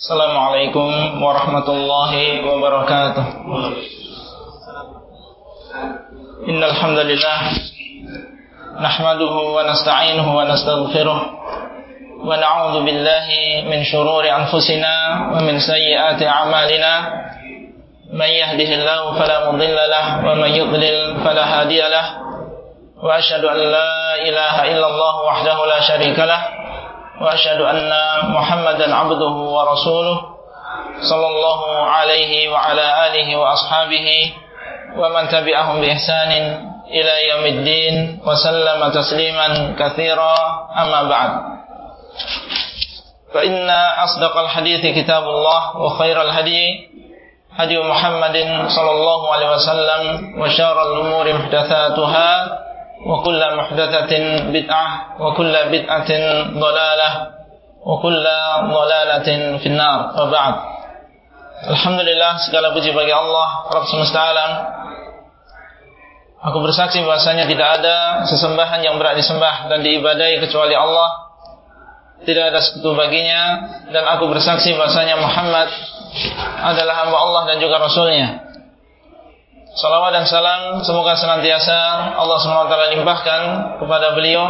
Assalamualaikum warahmatullahi wabarakatuh. Innal hamdalillah nahmaduhu wa nasta'inuhu wa nastaghfiruh wa na'udzu billahi min shururi anfusina wa min sayyiati a'malina man yahdihillahu fala mudilla lahu wa man yudlil fala hadiya lahu wa ashhadu an la ilaha illallah wahdahu la syarika lahu وأشهد أن محمدا عبده ورسوله صلى الله عليه وعلى آله وأصحابه ومن تبعهم بإحسان إلى يوم الدين وسلم تسليما كثيرا. أما بعد فإن أصدق الحديث كتاب الله وخير الهدي هدي محمد صلى الله عليه وسلم وشار الأمور محدثاتها. وكل محدثة بدعة وكل بدعة ضلالة وكل ضلالة في النار وبعد Alhamdulillah segala puji bagi Allah Rabb semesta alam Aku bersaksi bahasanya tidak ada sesembahan yang berat disembah dan diibadai kecuali Allah Tidak ada sekutu baginya Dan aku bersaksi bahasanya Muhammad adalah hamba Allah dan juga Rasulnya Salawat dan salam semoga senantiasa Allah SWT limpahkan kepada beliau,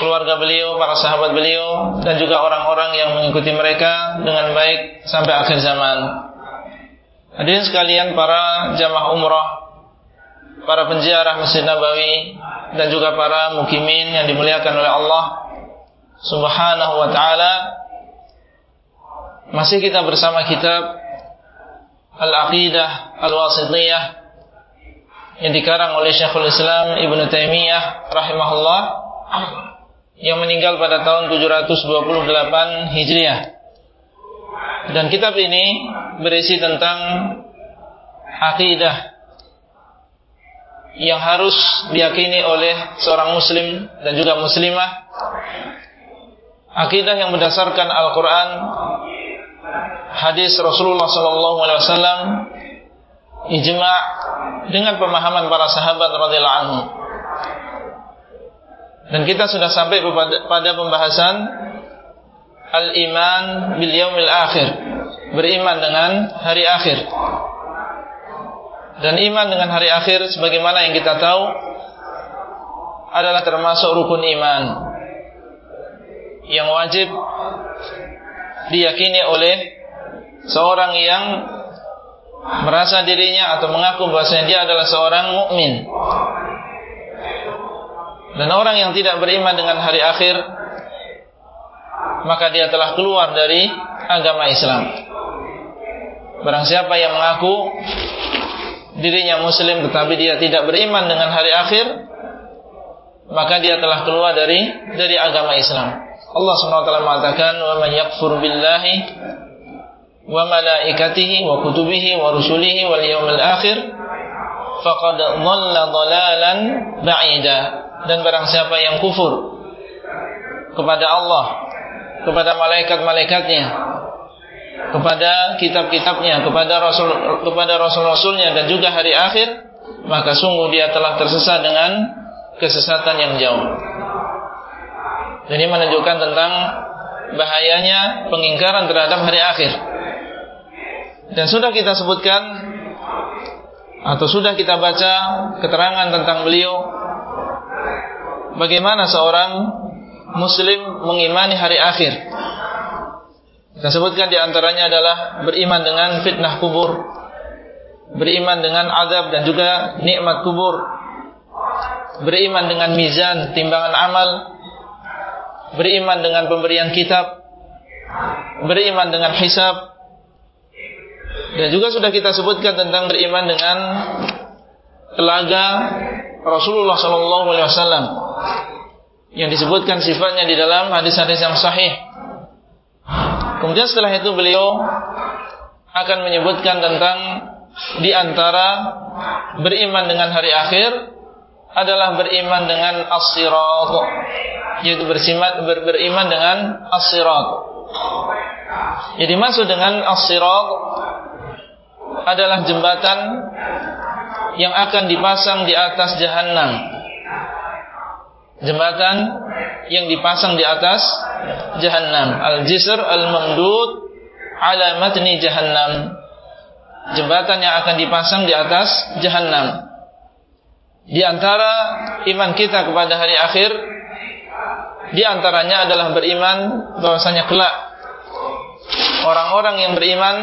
keluarga beliau, para sahabat beliau, dan juga orang-orang yang mengikuti mereka dengan baik sampai akhir zaman. Hadirin sekalian para jamaah umrah, para penziarah Masjid Nabawi, dan juga para mukimin yang dimuliakan oleh Allah Subhanahu wa taala. Masih kita bersama kitab Al-Aqidah Al-Wasitiyah yang dikarang oleh Syekhul Islam Ibn Taimiyah rahimahullah yang meninggal pada tahun 728 Hijriah. Dan kitab ini berisi tentang akidah yang harus diyakini oleh seorang muslim dan juga muslimah. Akidah yang berdasarkan Al-Qur'an hadis Rasulullah sallallahu alaihi wasallam ijma' dengan pemahaman para sahabat radhiyallahu anhu. Dan kita sudah sampai pada pembahasan al-iman bil yaumil akhir, beriman dengan hari akhir. Dan iman dengan hari akhir sebagaimana yang kita tahu adalah termasuk rukun iman yang wajib diyakini oleh seorang yang merasa dirinya atau mengaku bahwasanya dia adalah seorang mukmin. Dan orang yang tidak beriman dengan hari akhir maka dia telah keluar dari agama Islam. Barang siapa yang mengaku dirinya muslim tetapi dia tidak beriman dengan hari akhir maka dia telah keluar dari dari agama Islam. Allah SWT mengatakan wa man yakfur billahi wa malaikatihi wa kutubihi wa rusulihi wal yawmil akhir faqad dhalla dhalalan ba'ida dan barang siapa yang kufur kepada Allah kepada malaikat-malaikatnya kepada kitab-kitabnya kepada rasul kepada rasul-rasulnya dan juga hari akhir maka sungguh dia telah tersesat dengan kesesatan yang jauh. Ini menunjukkan tentang bahayanya pengingkaran terhadap hari akhir. Dan sudah kita sebutkan atau sudah kita baca keterangan tentang beliau bagaimana seorang muslim mengimani hari akhir. Kita sebutkan di antaranya adalah beriman dengan fitnah kubur, beriman dengan azab dan juga nikmat kubur, beriman dengan mizan timbangan amal, beriman dengan pemberian kitab, beriman dengan hisab, dan juga sudah kita sebutkan tentang beriman dengan telaga Rasulullah wasallam. Yang disebutkan sifatnya di dalam hadis-hadis yang sahih. Kemudian setelah itu beliau akan menyebutkan tentang di antara beriman dengan hari akhir adalah beriman dengan as-sirat yaitu bersimat ber, beriman dengan as-sirat. Jadi maksud dengan as-sirat adalah jembatan yang akan dipasang di atas jahanam. Jembatan yang dipasang di atas jahanam. Al-jisr al-mamdud ala matni jahannam. Jembatan yang akan dipasang di atas jahannam. Di antara iman kita kepada hari akhir di antaranya adalah beriman bahwasanya kelak orang-orang yang beriman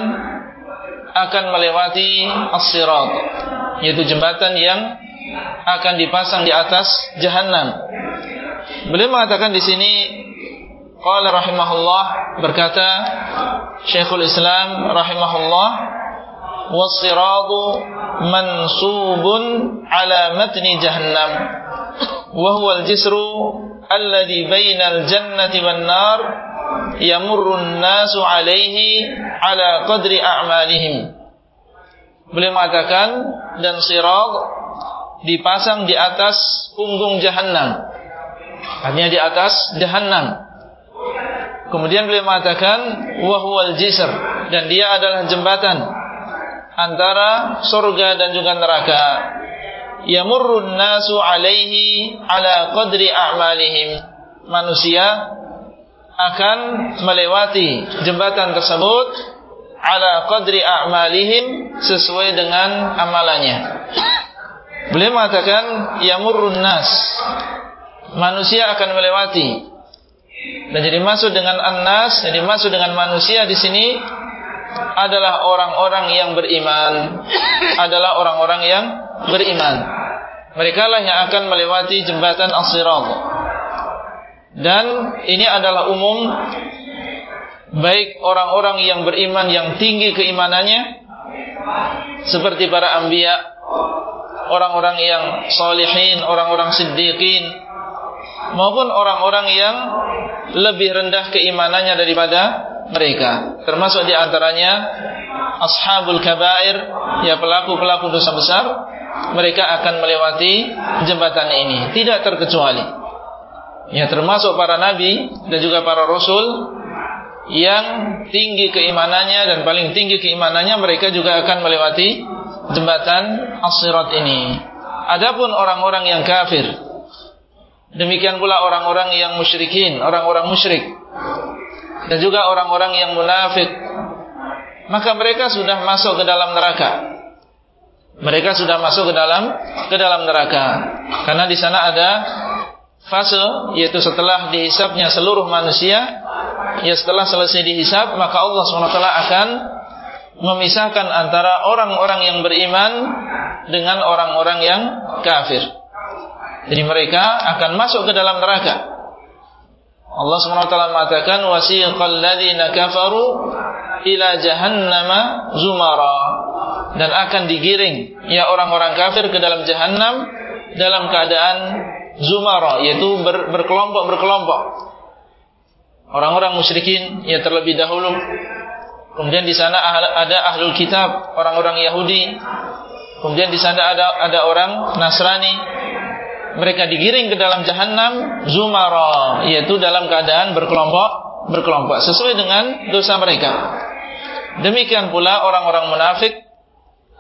akan melewati as-sirat yaitu jembatan yang akan dipasang di atas jahanam. Beliau mengatakan di sini qala rahimahullah berkata Syekhul Islam rahimahullah was-siratu mansubun ala matni jahannam wa huwa al-jisru alladhi bainal jannati wan nar yamurru an-nasu alaihi ala qadri a'malihim Beliau mengatakan dan sirat dipasang di atas punggung jahannam. Artinya di atas jahannam. Kemudian beliau mengatakan wahwal jisr dan dia adalah jembatan antara surga dan juga neraka. Yamurrun nasu alaihi ala qadri a'malihim. Manusia akan melewati jembatan tersebut ala qadri a'malihim sesuai dengan amalannya. Beliau mengatakan yamurrun nas. Manusia akan melewati dan jadi masuk dengan annas, jadi masuk dengan manusia di sini adalah orang-orang yang beriman, adalah orang-orang yang beriman. Mereka lah yang akan melewati jembatan As-Sirat. Dan ini adalah umum baik orang-orang yang beriman yang tinggi keimanannya seperti para anbiya, orang-orang yang salihin, orang-orang siddiqin maupun orang-orang yang lebih rendah keimanannya daripada mereka. Termasuk di antaranya ashabul kabair, ya pelaku-pelaku dosa besar, mereka akan melewati jembatan ini, tidak terkecuali. Ya termasuk para nabi dan juga para rasul yang tinggi keimanannya dan paling tinggi keimanannya mereka juga akan melewati jembatan as-sirat ini. Adapun orang-orang yang kafir demikian pula orang-orang yang musyrikin, orang-orang musyrik dan juga orang-orang yang munafik maka mereka sudah masuk ke dalam neraka. Mereka sudah masuk ke dalam ke dalam neraka. Karena di sana ada fase yaitu setelah dihisapnya seluruh manusia ya setelah selesai dihisap maka Allah SWT akan memisahkan antara orang-orang yang beriman dengan orang-orang yang kafir. Jadi mereka akan masuk ke dalam neraka. Allah SWT mengatakan wasiqal ladzina kafaru ila jahannama zumara dan akan digiring ya orang-orang kafir ke dalam jahanam dalam keadaan zumara yaitu ber, berkelompok-berkelompok orang-orang musyrikin yang terlebih dahulu. Kemudian di sana ada ahlul kitab, orang-orang Yahudi. Kemudian di sana ada ada orang Nasrani. Mereka digiring ke dalam jahanam zumara, yaitu dalam keadaan berkelompok berkelompok sesuai dengan dosa mereka. Demikian pula orang-orang munafik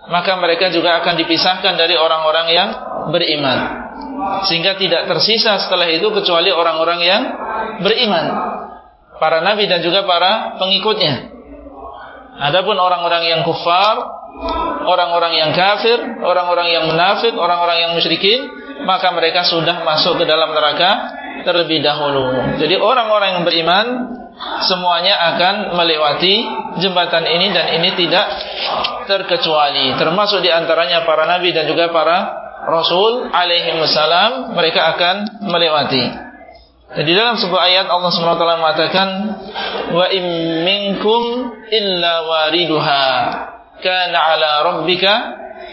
maka mereka juga akan dipisahkan dari orang-orang yang beriman. Sehingga tidak tersisa setelah itu kecuali orang-orang yang beriman para nabi dan juga para pengikutnya. Adapun orang-orang yang kufar, orang-orang yang kafir, orang-orang yang munafik, orang-orang yang musyrikin, maka mereka sudah masuk ke dalam neraka terlebih dahulu. Jadi orang-orang yang beriman semuanya akan melewati jembatan ini dan ini tidak terkecuali. Termasuk di antaranya para nabi dan juga para rasul alaihi wasallam mereka akan melewati. Dan di dalam sebuah ayat Allah SWT mengatakan wa in minkum illa wariduha kana ala rabbika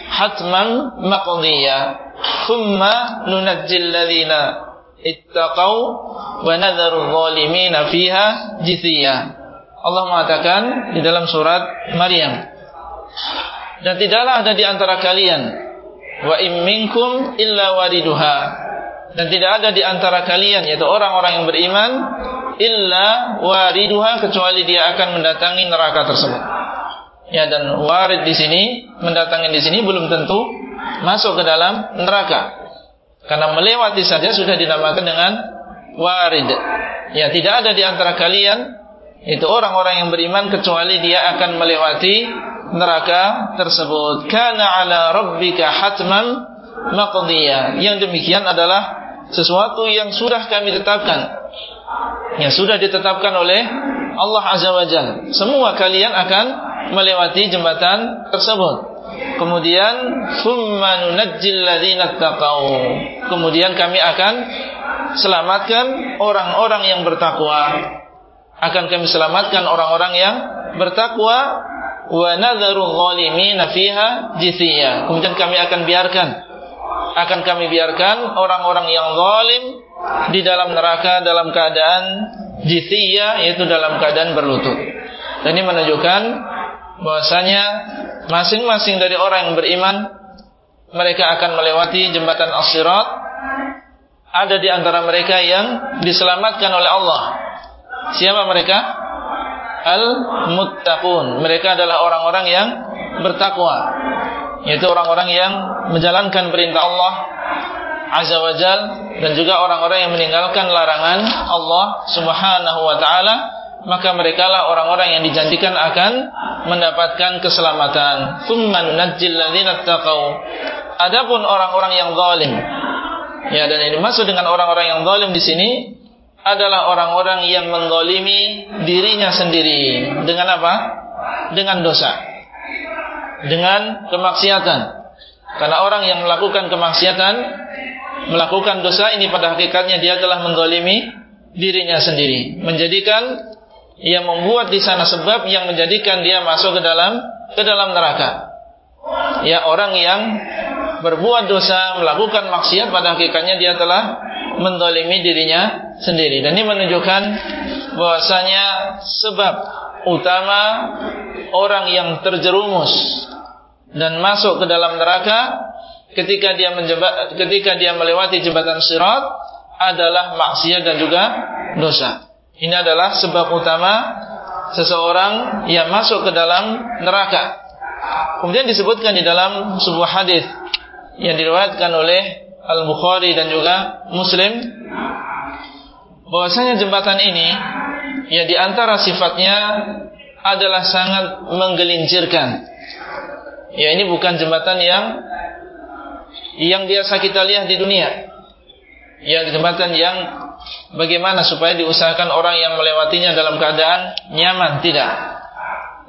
hatman maqdiya thumma nunajjil ladzina ittaqau wa nadharu zalimina fiha jithiya Allah mengatakan di dalam surat Maryam dan tidaklah ada di antara kalian wa in minkum illa wariduha dan tidak ada di antara kalian yaitu orang-orang yang beriman illa wariduha kecuali dia akan mendatangi neraka tersebut. Ya dan warid di sini mendatangi di sini belum tentu masuk ke dalam neraka. Karena melewati saja sudah dinamakan dengan warid. Ya tidak ada di antara kalian itu orang-orang yang beriman kecuali dia akan melewati neraka tersebut. Kana ala rabbika hatman maqdiya. Yang demikian adalah sesuatu yang sudah kami tetapkan. Yang sudah ditetapkan oleh Allah Azza wa Jalla. Semua kalian akan melewati jembatan tersebut. Kemudian. Kemudian kami akan selamatkan orang-orang yang bertakwa akan kami selamatkan orang-orang yang bertakwa. Kemudian kami akan biarkan akan kami biarkan orang-orang yang zalim di dalam neraka dalam keadaan jithiya yaitu dalam keadaan berlutut. Dan ini menunjukkan bahwasanya masing-masing dari orang yang beriman mereka akan melewati jembatan as-sirat ada di antara mereka yang diselamatkan oleh Allah Siapa mereka? Al-muttaqun. Mereka adalah orang-orang yang bertakwa. Yaitu orang-orang yang menjalankan perintah Allah Azza wa Jal dan juga orang-orang yang meninggalkan larangan Allah Subhanahu wa taala, maka merekalah orang-orang yang dijanjikan akan mendapatkan keselamatan. Tsumma nunajjil ladzina taqau. Adapun orang-orang yang zalim. Ya dan ini masuk dengan orang-orang yang zalim di sini adalah orang-orang yang mendolimi dirinya sendiri dengan apa? Dengan dosa, dengan kemaksiatan. Karena orang yang melakukan kemaksiatan, melakukan dosa ini pada hakikatnya dia telah mendolimi dirinya sendiri, menjadikan ia membuat di sana sebab yang menjadikan dia masuk ke dalam ke dalam neraka. Ya orang yang berbuat dosa, melakukan maksiat pada hakikatnya dia telah mendolimi dirinya sendiri. Dan ini menunjukkan bahwasanya sebab utama orang yang terjerumus dan masuk ke dalam neraka ketika dia menjeba, ketika dia melewati jembatan sirat adalah maksiat dan juga dosa. Ini adalah sebab utama seseorang yang masuk ke dalam neraka. Kemudian disebutkan di dalam sebuah hadis yang diriwayatkan oleh Al-Bukhari dan juga Muslim bahwasanya jembatan ini ya di antara sifatnya adalah sangat menggelincirkan. Ya ini bukan jembatan yang yang biasa kita lihat di dunia. Ya jembatan yang bagaimana supaya diusahakan orang yang melewatinya dalam keadaan nyaman, tidak.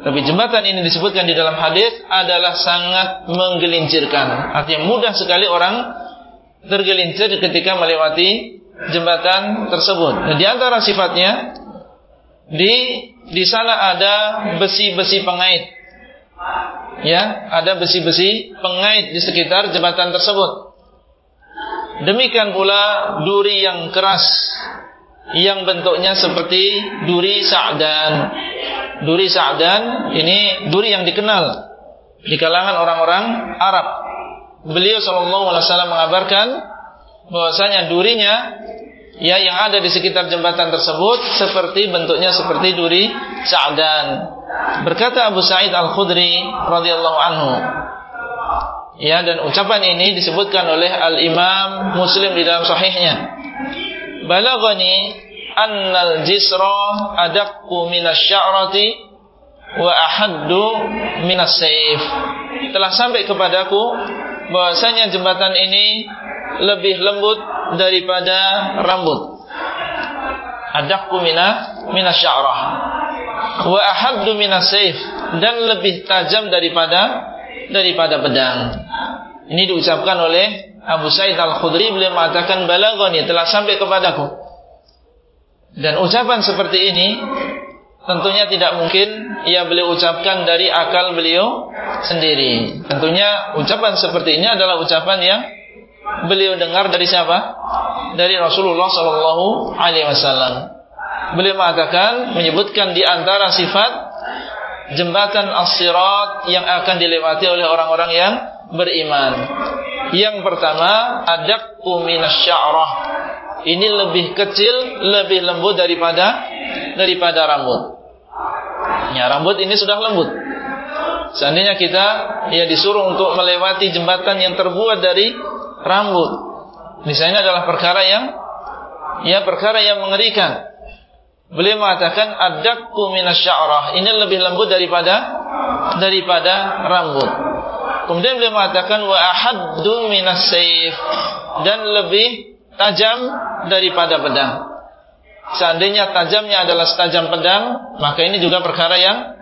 Tapi jembatan ini disebutkan di dalam hadis adalah sangat menggelincirkan. Artinya mudah sekali orang tergelincir ketika melewati jembatan tersebut. Dan di antara sifatnya di di sana ada besi-besi pengait. Ya, ada besi-besi pengait di sekitar jembatan tersebut. Demikian pula duri yang keras yang bentuknya seperti duri sa'dan. Duri sa'dan ini duri yang dikenal di kalangan orang-orang Arab beliau sallallahu alaihi wasallam mengabarkan bahwasanya durinya ya yang ada di sekitar jembatan tersebut seperti bentuknya seperti duri Sa'dan. Berkata Abu Sa'id Al-Khudri radhiyallahu anhu. Ya dan ucapan ini disebutkan oleh Al-Imam Muslim di dalam sahihnya. Balaghani annal jisra adaqqu minasy-sya'rati wa ahaddu minas. Telah sampai kepadaku bahwasanya jembatan ini lebih lembut daripada rambut. Adakku mina mina sya'rah. Wa ahaddu mina saif dan lebih tajam daripada daripada pedang. Ini diucapkan oleh Abu Sa'id Al-Khudri beliau mengatakan balaghani telah sampai kepadaku. Dan ucapan seperti ini tentunya tidak mungkin ia beliau ucapkan dari akal beliau sendiri. Tentunya ucapan seperti ini adalah ucapan yang beliau dengar dari siapa? Dari Rasulullah Sallallahu Alaihi Wasallam. Beliau mengatakan menyebutkan di antara sifat jembatan as-sirat yang akan dilewati oleh orang-orang yang beriman. Yang pertama, adakku minasya'rah. Ini lebih kecil, lebih lembut daripada daripada rambut. Ya, rambut ini sudah lembut. Seandainya kita ya disuruh untuk melewati jembatan yang terbuat dari rambut. Misalnya adalah perkara yang ya perkara yang mengerikan. Beliau mengatakan adakku minasya'rah. Ini lebih lembut daripada daripada rambut. Kemudian beliau mengatakan wa ahaddu minas sayf dan lebih tajam daripada pedang. Seandainya tajamnya adalah setajam pedang, maka ini juga perkara yang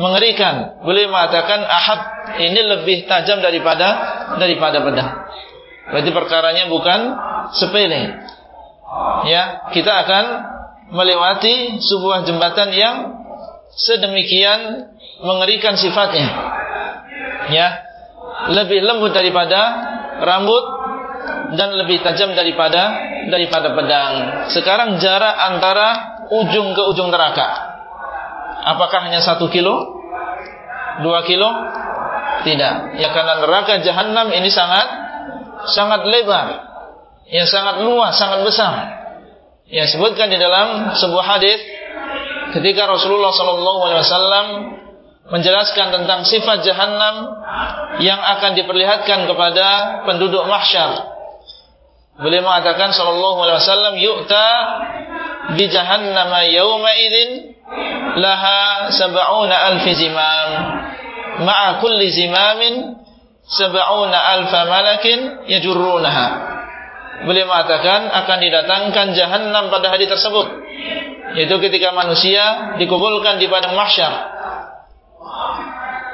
mengerikan. Beliau mengatakan ahad ini lebih tajam daripada daripada pedang. Berarti perkaranya bukan sepele. Ya, kita akan melewati sebuah jembatan yang sedemikian mengerikan sifatnya. Ya. Lebih lembut daripada rambut dan lebih tajam daripada daripada pedang. Sekarang jarak antara ujung ke ujung neraka. Apakah hanya satu kilo? Dua kilo? Tidak. Ya karena neraka jahanam ini sangat sangat lebar. Ya sangat luas, sangat besar. Ya sebutkan di dalam sebuah hadis ketika Rasulullah sallallahu alaihi wasallam menjelaskan tentang sifat jahanam yang akan diperlihatkan kepada penduduk mahsyar. Beliau mengatakan sallallahu alaihi wasallam yu'ta bi jahannama yawma idzin laha sab'una alf zimam ma'a kulli zimamin sab'una alf malakin yajurrunaha beliau mengatakan akan didatangkan jahanam pada hari tersebut. Yaitu ketika manusia dikumpulkan di padang mahsyar.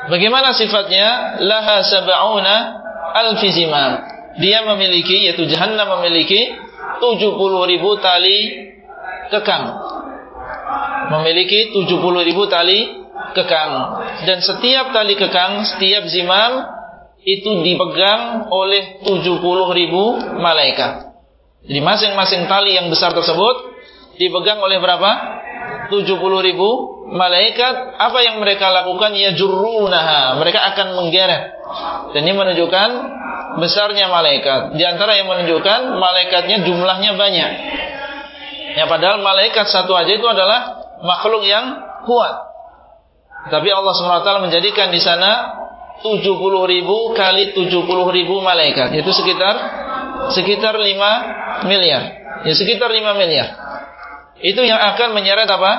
Bagaimana sifatnya? Laha sab'una alfi zimam dia memiliki yaitu jahanam memiliki 70 ribu tali kekang. Memiliki 70 ribu tali kekang. Dan setiap tali kekang setiap zimam itu dipegang oleh 70 ribu malaikat. Jadi masing-masing tali yang besar tersebut dipegang oleh berapa? 70 ribu malaikat. Apa yang mereka lakukan? Ya jurunaha. Mereka akan menggeret. Dan ini menunjukkan besarnya malaikat. Di antara yang menunjukkan malaikatnya jumlahnya banyak. Ya padahal malaikat satu aja itu adalah makhluk yang kuat. Tapi Allah SWT menjadikan di sana 70 ribu kali 70 ribu malaikat Itu sekitar Sekitar 5 miliar Ya sekitar 5 miliar Itu yang akan menyeret apa?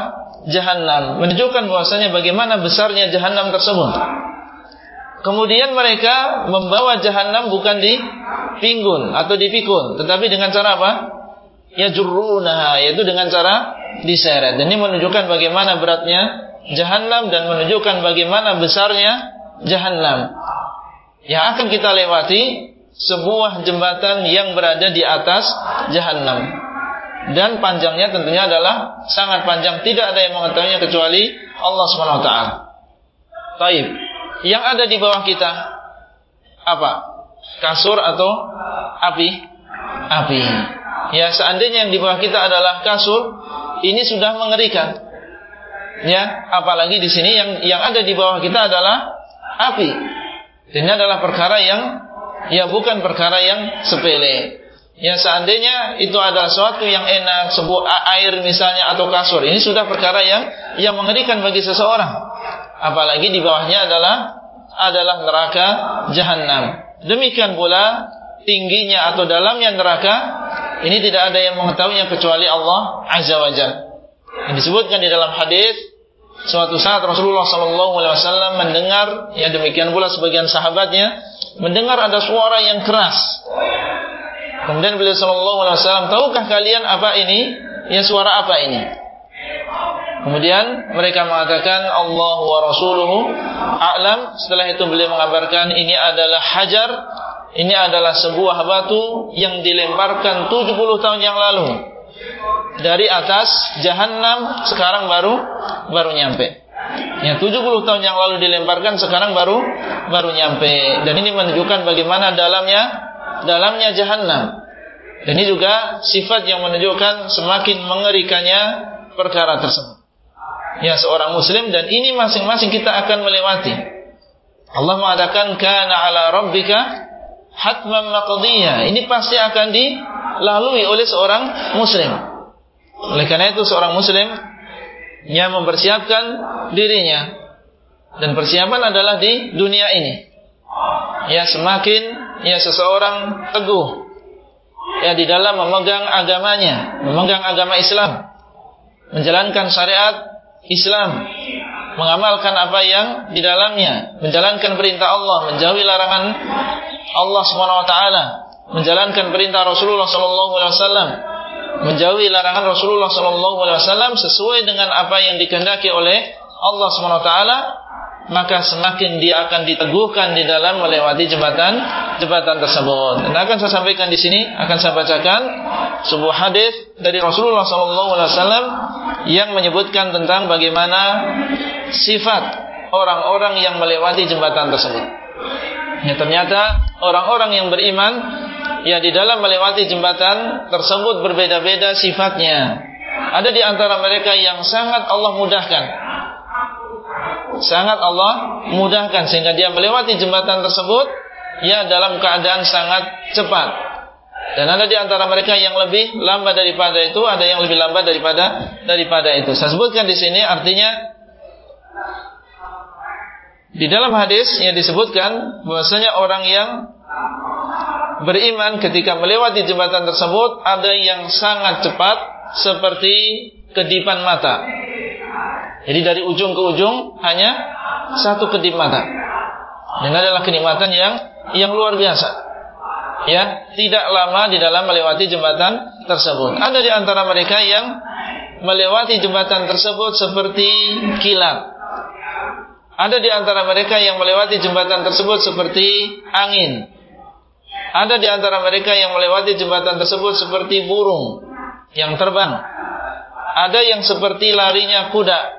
Jahannam Menunjukkan bahwasanya bagaimana besarnya jahannam tersebut Kemudian mereka membawa jahannam bukan di pinggun atau dipikul, tetapi dengan cara apa? Ya juruna, yaitu dengan cara diseret. Dan ini menunjukkan bagaimana beratnya jahannam dan menunjukkan bagaimana besarnya Jahannam yang akan kita lewati sebuah jembatan yang berada di atas Jahannam dan panjangnya tentunya adalah sangat panjang tidak ada yang mengetahuinya kecuali Allah taala. Taib. Yang ada di bawah kita apa? Kasur atau api? Api. Ya, seandainya yang di bawah kita adalah kasur, ini sudah mengerikan. Ya, apalagi di sini yang yang ada di bawah kita adalah api. Ini adalah perkara yang ya bukan perkara yang sepele. Ya seandainya itu adalah sesuatu yang enak, sebuah air misalnya atau kasur, ini sudah perkara yang yang mengerikan bagi seseorang. Apalagi di bawahnya adalah adalah neraka jahanam. Demikian pula tingginya atau dalamnya neraka ini tidak ada yang mengetahuinya kecuali Allah Azza wa Jalla. Disebutkan di dalam hadis Suatu saat Rasulullah Sallallahu Alaihi Wasallam mendengar, ya demikian pula sebagian sahabatnya mendengar ada suara yang keras. Kemudian beliau Sallallahu Alaihi Wasallam, tahukah kalian apa ini? Ya suara apa ini? Kemudian mereka mengatakan Allah wa Rasuluhu a'lam. Setelah itu beliau mengabarkan ini adalah hajar, ini adalah sebuah batu yang dilemparkan 70 tahun yang lalu dari atas jahanam sekarang baru baru nyampe. Ya 70 tahun yang lalu dilemparkan sekarang baru baru nyampe. Dan ini menunjukkan bagaimana dalamnya dalamnya jahanam. Dan ini juga sifat yang menunjukkan semakin mengerikannya perkara tersebut. Ya seorang muslim dan ini masing-masing kita akan melewati. Allah mengatakan kana ala rabbika hatman maqdiyah. Ini pasti akan dilalui oleh seorang muslim. Oleh karena itu seorang muslim yang mempersiapkan dirinya dan persiapan adalah di dunia ini. Ya semakin ya seseorang teguh ya di dalam memegang agamanya, memegang agama Islam. menjalankan syariat Islam, mengamalkan apa yang di dalamnya, menjalankan perintah Allah, menjauhi larangan Allah Subhanahu wa taala, menjalankan perintah Rasulullah wasallam, menjauhi larangan Rasulullah wasallam sesuai dengan apa yang dikehendaki oleh Allah taala maka semakin dia akan diteguhkan di dalam melewati jembatan jembatan tersebut. Dan akan saya sampaikan di sini, akan saya bacakan sebuah hadis dari Rasulullah SAW yang menyebutkan tentang bagaimana sifat orang-orang yang melewati jembatan tersebut. Ya, ternyata orang-orang yang beriman ya di dalam melewati jembatan tersebut berbeda-beda sifatnya. Ada di antara mereka yang sangat Allah mudahkan sangat Allah mudahkan sehingga dia melewati jembatan tersebut ya dalam keadaan sangat cepat. Dan ada di antara mereka yang lebih lambat daripada itu, ada yang lebih lambat daripada daripada itu. Saya sebutkan di sini artinya di dalam hadis yang disebutkan bahwasanya orang yang beriman ketika melewati jembatan tersebut ada yang sangat cepat seperti kedipan mata. Jadi dari ujung ke ujung hanya satu kedip mata. Dan adalah kenikmatan yang yang luar biasa. Ya, tidak lama di dalam melewati jembatan tersebut. Ada di antara mereka yang melewati jembatan tersebut seperti kilat. Ada di antara mereka yang melewati jembatan tersebut seperti angin. Ada di antara mereka yang melewati jembatan tersebut seperti burung yang terbang. Ada yang seperti larinya kuda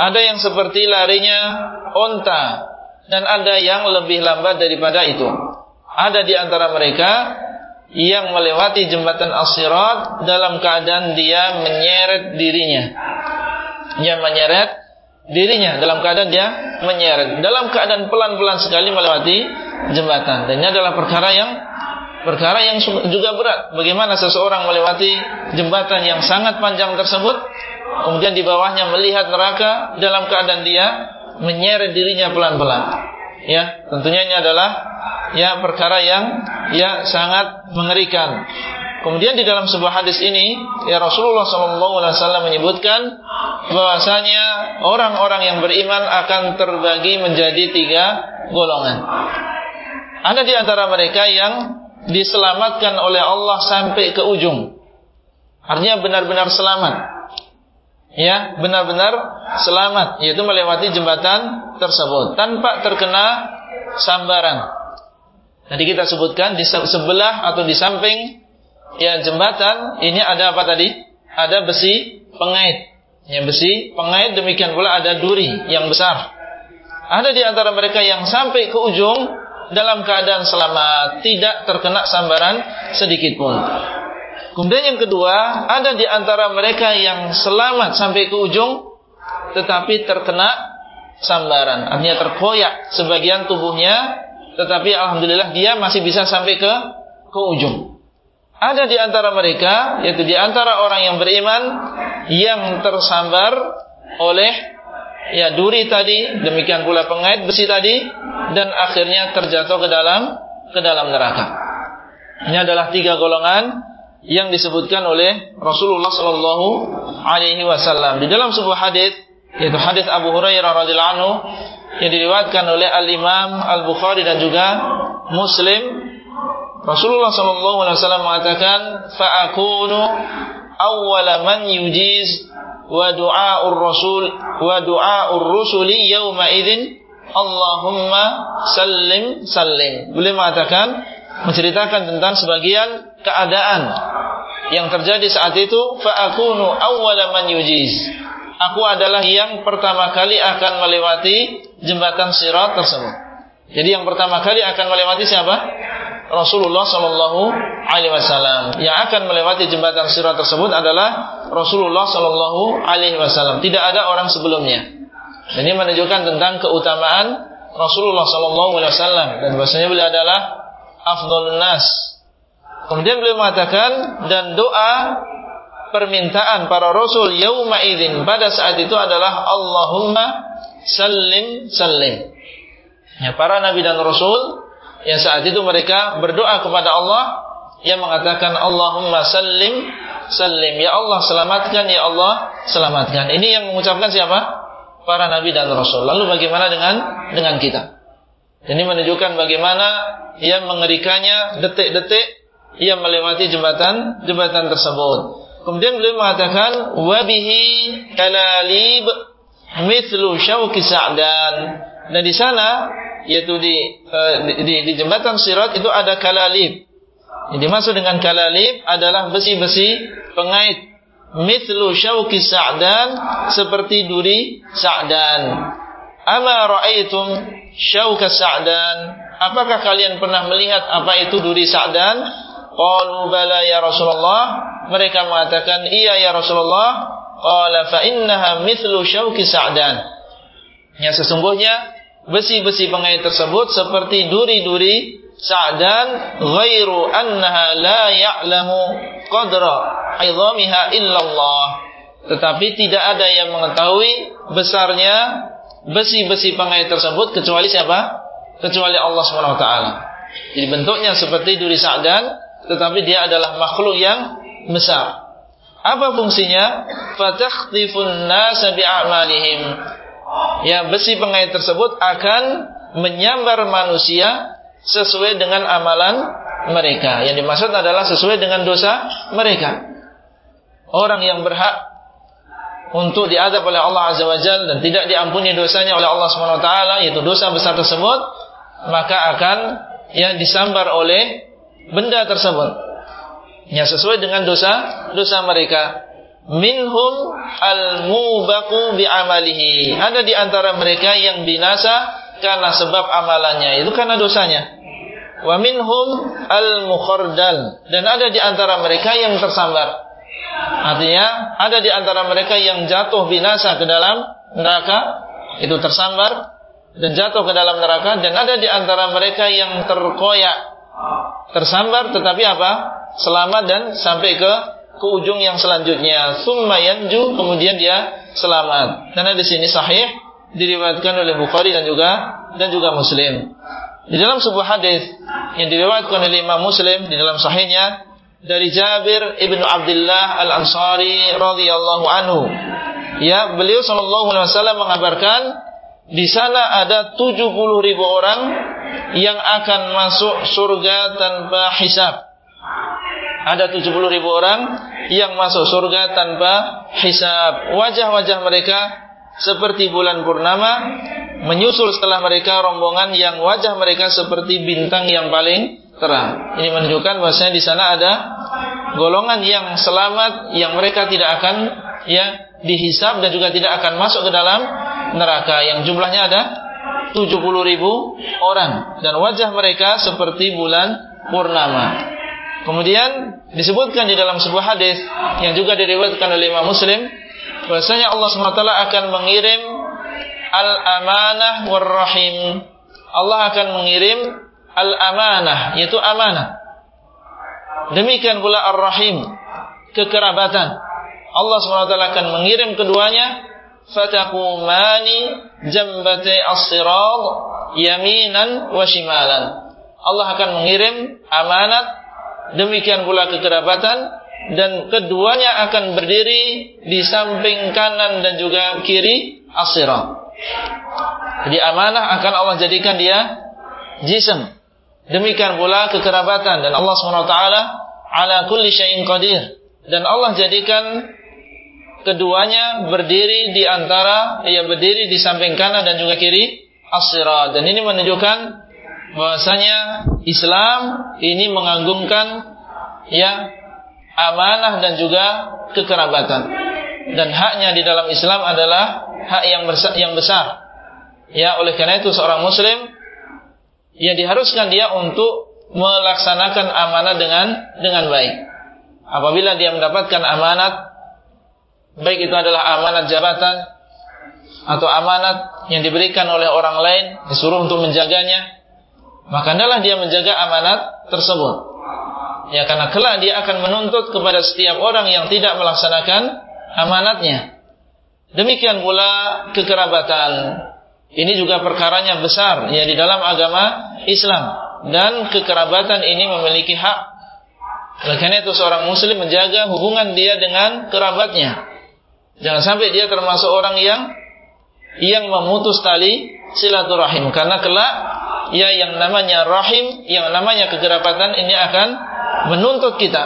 ada yang seperti larinya onta dan ada yang lebih lambat daripada itu. Ada di antara mereka yang melewati jembatan As-Sirat dalam keadaan dia menyeret dirinya. Dia menyeret dirinya dalam keadaan dia menyeret dalam keadaan pelan-pelan sekali melewati jembatan. Dan ini adalah perkara yang perkara yang juga berat. Bagaimana seseorang melewati jembatan yang sangat panjang tersebut kemudian di bawahnya melihat neraka dalam keadaan dia menyeret dirinya pelan-pelan. Ya, tentunya ini adalah ya perkara yang ya sangat mengerikan. Kemudian di dalam sebuah hadis ini, ya Rasulullah SAW menyebutkan bahwasanya orang-orang yang beriman akan terbagi menjadi tiga golongan. Ada di antara mereka yang diselamatkan oleh Allah sampai ke ujung. Artinya benar-benar selamat ya benar-benar selamat yaitu melewati jembatan tersebut tanpa terkena sambaran. Nanti kita sebutkan di sebelah atau di samping ya jembatan ini ada apa tadi? Ada besi pengait. Ya besi pengait demikian pula ada duri yang besar. Ada di antara mereka yang sampai ke ujung dalam keadaan selamat, tidak terkena sambaran sedikit pun. Kemudian yang kedua, ada di antara mereka yang selamat sampai ke ujung tetapi terkena sambaran, artinya terkoyak sebagian tubuhnya tetapi alhamdulillah dia masih bisa sampai ke ke ujung. Ada di antara mereka yaitu di antara orang yang beriman yang tersambar oleh ya duri tadi, demikian pula pengait besi tadi dan akhirnya terjatuh ke dalam ke dalam neraka. Ini adalah tiga golongan yang disebutkan oleh Rasulullah sallallahu alaihi wasallam di dalam sebuah hadis yaitu hadis Abu Hurairah radhiyallahu anhu yang diriwayatkan oleh Al Imam Al Bukhari dan juga Muslim Rasulullah sallallahu alaihi wasallam mengatakan fa akunu awwala man yujiz wa du'aur rasul wa du'aur rusuli yauma idzin Allahumma sallim sallim. Beliau mengatakan menceritakan tentang sebagian keadaan yang terjadi saat itu fa akunu awwala man yujiz. Aku adalah yang pertama kali akan melewati jembatan sirat tersebut. Jadi yang pertama kali akan melewati siapa Rasulullah Shallallahu Alaihi Wasallam yang akan melewati jembatan sirat tersebut adalah Rasulullah Shallallahu Alaihi Wasallam. Tidak ada orang sebelumnya. Ini menunjukkan tentang keutamaan Rasulullah Shallallahu Alaihi Wasallam dan bahasanya beliau adalah afdolun nas Kemudian beliau mengatakan dan doa permintaan para rasul yauma idzin pada saat itu adalah Allahumma sallim sallim. Ya, para nabi dan rasul yang saat itu mereka berdoa kepada Allah yang mengatakan Allahumma sallim sallim. Ya Allah selamatkan, ya Allah selamatkan. Ini yang mengucapkan siapa? Para nabi dan rasul. Lalu bagaimana dengan dengan kita? Ini menunjukkan bagaimana ia mengerikannya detik-detik ia melewati jembatan jembatan tersebut. Kemudian beliau mengatakan wabihi kalalib mithlu syauki sa'dan. Dan di sana yaitu di, uh, di, di jembatan Sirat itu ada kalalib. Yang dimaksud dengan kalalib adalah besi-besi pengait mithlu syauki sa'dan seperti duri sa'dan. Ama ra'aitum syauka sa'dan? Apakah kalian pernah melihat apa itu duri sa'dan? Qalu bala ya Rasulullah. Mereka mengatakan, "Iya ya Rasulullah." Qala fa innaha mithlu syauki sa'dan. Ya sesungguhnya besi-besi pengait tersebut seperti duri-duri sa'dan ghairu annaha la ya'lamu qadra 'idhamiha illallah. Tetapi tidak ada yang mengetahui besarnya besi-besi pengait tersebut kecuali siapa? Kecuali Allah Subhanahu wa taala. Jadi bentuknya seperti duri sa'dan tetapi dia adalah makhluk yang besar. Apa fungsinya? Fataktifun nasa bi'amalihim. Ya, besi pengait tersebut akan menyambar manusia sesuai dengan amalan mereka. Yang dimaksud adalah sesuai dengan dosa mereka. Orang yang berhak untuk diadab oleh Allah Azza wa Jalla dan tidak diampuni dosanya oleh Allah Subhanahu wa taala yaitu dosa besar tersebut, maka akan ya disambar oleh benda tersebut yang sesuai dengan dosa dosa mereka. Minhum al-mubaqu bi'amalihi. Ada di antara mereka yang binasa karena sebab amalannya, itu karena dosanya. Wa minhum al-mukhardal dan ada di antara mereka yang tersambar. Artinya ada di antara mereka yang jatuh binasa ke dalam neraka, itu tersambar dan jatuh ke dalam neraka dan ada di antara mereka yang terkoyak, tersambar tetapi apa? selamat dan sampai ke ke ujung yang selanjutnya. Summa yanju kemudian dia selamat. Karena di sini sahih diriwayatkan oleh Bukhari dan juga dan juga Muslim. Di dalam sebuah hadis yang diriwayatkan oleh Imam Muslim di dalam sahihnya dari Jabir ibnu Abdullah al Ansari radhiyallahu anhu. Ya, beliau sallallahu alaihi wasallam mengabarkan di sana ada 70 ribu orang yang akan masuk surga tanpa hisab ada 70 ribu orang yang masuk surga tanpa hisab. Wajah-wajah mereka seperti bulan purnama, menyusul setelah mereka rombongan yang wajah mereka seperti bintang yang paling terang. Ini menunjukkan bahwasanya di sana ada golongan yang selamat yang mereka tidak akan ya dihisab dan juga tidak akan masuk ke dalam neraka yang jumlahnya ada 70 ribu orang dan wajah mereka seperti bulan purnama. Kemudian disebutkan di dalam sebuah hadis yang juga diriwayatkan oleh Imam Muslim bahwasanya Allah SWT akan mengirim al-amanah war rahim. Allah akan mengirim al-amanah yaitu amanah. Demikian pula ar-rahim kekerabatan. Allah SWT akan mengirim keduanya fatakumani jambati as-sirat yaminan wa shimalan. Allah akan mengirim amanat demikian pula kekerabatan dan keduanya akan berdiri di samping kanan dan juga kiri asirat. Jadi amanah akan Allah jadikan dia jism. Demikian pula kekerabatan dan Allah SWT ala kulli syai'in qadir. Dan Allah jadikan keduanya berdiri di antara yang berdiri di samping kanan dan juga kiri asirat. Dan ini menunjukkan bahwasanya Islam ini menganggungkan ya amanah dan juga kekerabatan. Dan haknya di dalam Islam adalah hak yang besar, yang besar. Ya, oleh karena itu seorang muslim ya diharuskan dia untuk melaksanakan amanah dengan dengan baik. Apabila dia mendapatkan amanat baik itu adalah amanat jabatan atau amanat yang diberikan oleh orang lain disuruh untuk menjaganya maka adalah dia menjaga amanat tersebut. Ya karena kelak dia akan menuntut kepada setiap orang yang tidak melaksanakan amanatnya. Demikian pula kekerabatan. Ini juga perkaranya besar ya di dalam agama Islam dan kekerabatan ini memiliki hak Oleh karena itu seorang muslim menjaga hubungan dia dengan kerabatnya. Jangan sampai dia termasuk orang yang yang memutus tali silaturahim karena kelak ya yang namanya rahim, yang namanya kekerabatan ini akan menuntut kita.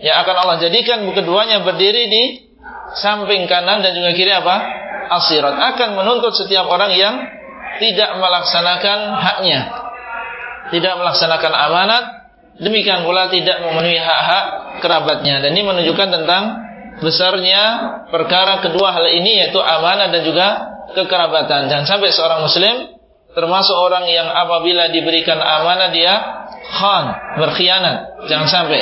Ya akan Allah jadikan keduanya berdiri di samping kanan dan juga kiri apa? Asirat akan menuntut setiap orang yang tidak melaksanakan haknya. Tidak melaksanakan amanat, demikian pula tidak memenuhi hak-hak kerabatnya. Dan ini menunjukkan tentang besarnya perkara kedua hal ini yaitu amanah dan juga kekerabatan. Jangan sampai seorang muslim termasuk orang yang apabila diberikan amanah dia khan, berkhianat. Jangan sampai.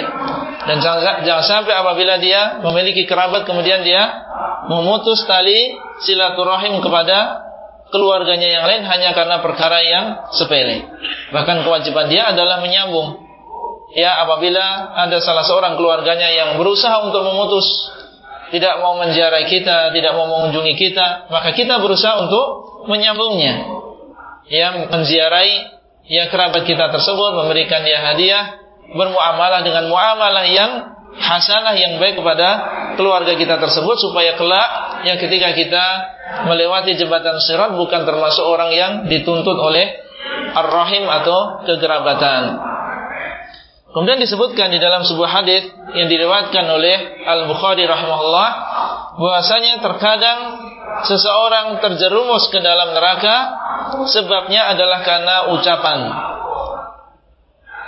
Dan jangan, jangan sampai apabila dia memiliki kerabat kemudian dia memutus tali silaturahim kepada keluarganya yang lain hanya karena perkara yang sepele. Bahkan kewajiban dia adalah menyambung. Ya, apabila ada salah seorang keluarganya yang berusaha untuk memutus tidak mau menziarahi kita, tidak mau mengunjungi kita, maka kita berusaha untuk menyambungnya. Ya, menziarahi ya kerabat kita tersebut, memberikan dia hadiah, bermuamalah dengan muamalah yang hasanah yang baik kepada keluarga kita tersebut supaya kelak yang ketika kita melewati jembatan sirat bukan termasuk orang yang dituntut oleh ar-rahim atau kegerabatan. Kemudian disebutkan di dalam sebuah hadis yang diriwayatkan oleh Al-Bukhari rahimahullah bahwasanya terkadang seseorang terjerumus ke dalam neraka sebabnya adalah karena ucapan.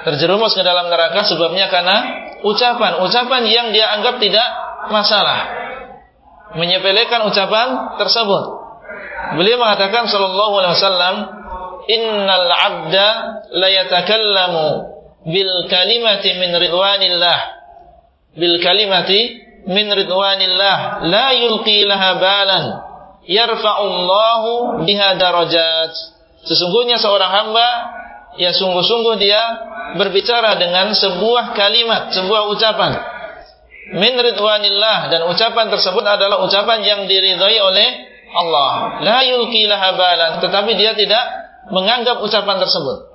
Terjerumus ke dalam neraka sebabnya karena ucapan, ucapan yang dia anggap tidak masalah. Menyepelekan ucapan tersebut. Beliau mengatakan sallallahu alaihi wasallam, "Innal 'abda la bil kalimati min ridwanillah." Bil kalimati min ridwanillah la yulqi laha balan yarfa'ullahu biha darajat. Sesungguhnya seorang hamba ya sungguh-sungguh dia berbicara dengan sebuah kalimat, sebuah ucapan min ridwanillah dan ucapan tersebut adalah ucapan yang diridhai oleh Allah. La yulqi laha balan, tetapi dia tidak menganggap ucapan tersebut.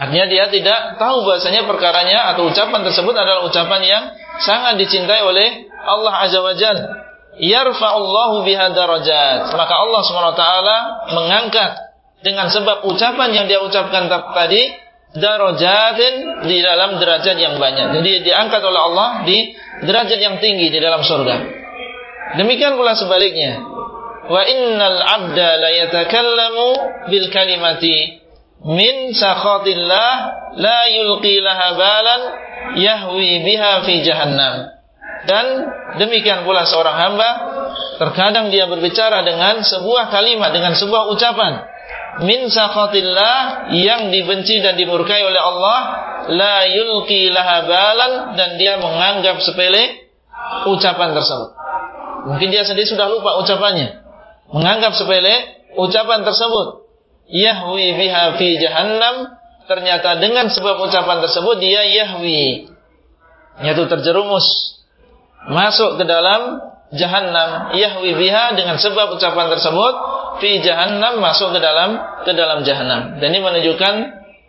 Artinya dia tidak tahu bahasanya perkaranya atau ucapan tersebut adalah ucapan yang sangat dicintai oleh Allah Azza wa Jalla. Yarfa'ullahu biha darajat. Maka Allah SWT mengangkat dengan sebab ucapan yang dia ucapkan tadi darajatin di dalam derajat yang banyak. Jadi diangkat oleh Allah di derajat yang tinggi di dalam surga. Demikian pula sebaliknya. Wa innal 'abda la yatakallamu bil kalimati min sakhatillah la yulqi laha balan yahwi biha fi jahannam. Dan demikian pula seorang hamba terkadang dia berbicara dengan sebuah kalimat dengan sebuah ucapan min sakhatillah yang dibenci dan dimurkai oleh Allah la yulqi laha balan dan dia menganggap sepele ucapan tersebut. Mungkin dia sendiri sudah lupa ucapannya. Menganggap sepele ucapan tersebut yahwi biha fi jahannam. Ternyata dengan sebab ucapan tersebut dia yahwi. Yaitu terjerumus. Masuk ke dalam jahannam. Yahwi biha dengan sebab ucapan tersebut fi jahannam masuk ke dalam ke dalam jahannam. Dan ini menunjukkan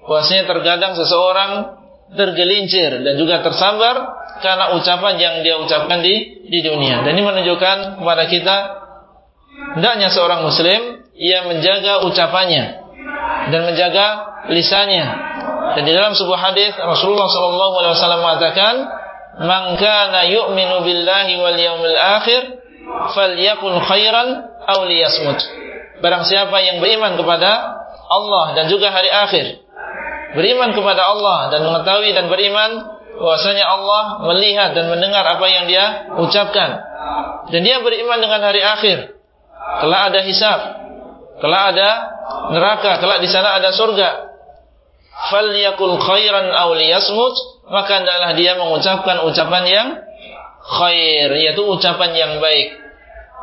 bahwasanya terkadang seseorang tergelincir dan juga tersambar karena ucapan yang dia ucapkan di di dunia. Dan ini menunjukkan kepada kita hendaknya seorang muslim ia menjaga ucapannya dan menjaga lisannya. Dan di dalam sebuah hadis Rasulullah sallallahu alaihi wasallam mengatakan, "Man kana yu'minu billahi wal yawmil akhir falyakul khairan aw liyasmut." Barang siapa yang beriman kepada Allah dan juga hari akhir, beriman kepada Allah dan mengetahui dan beriman bahwasanya Allah melihat dan mendengar apa yang dia ucapkan dan dia beriman dengan hari akhir. Telah ada hisab, Kelak ada neraka, kelak di sana ada surga. Falyakul khairan aw liyasmut, maka adalah dia mengucapkan ucapan yang khair, yaitu ucapan yang baik.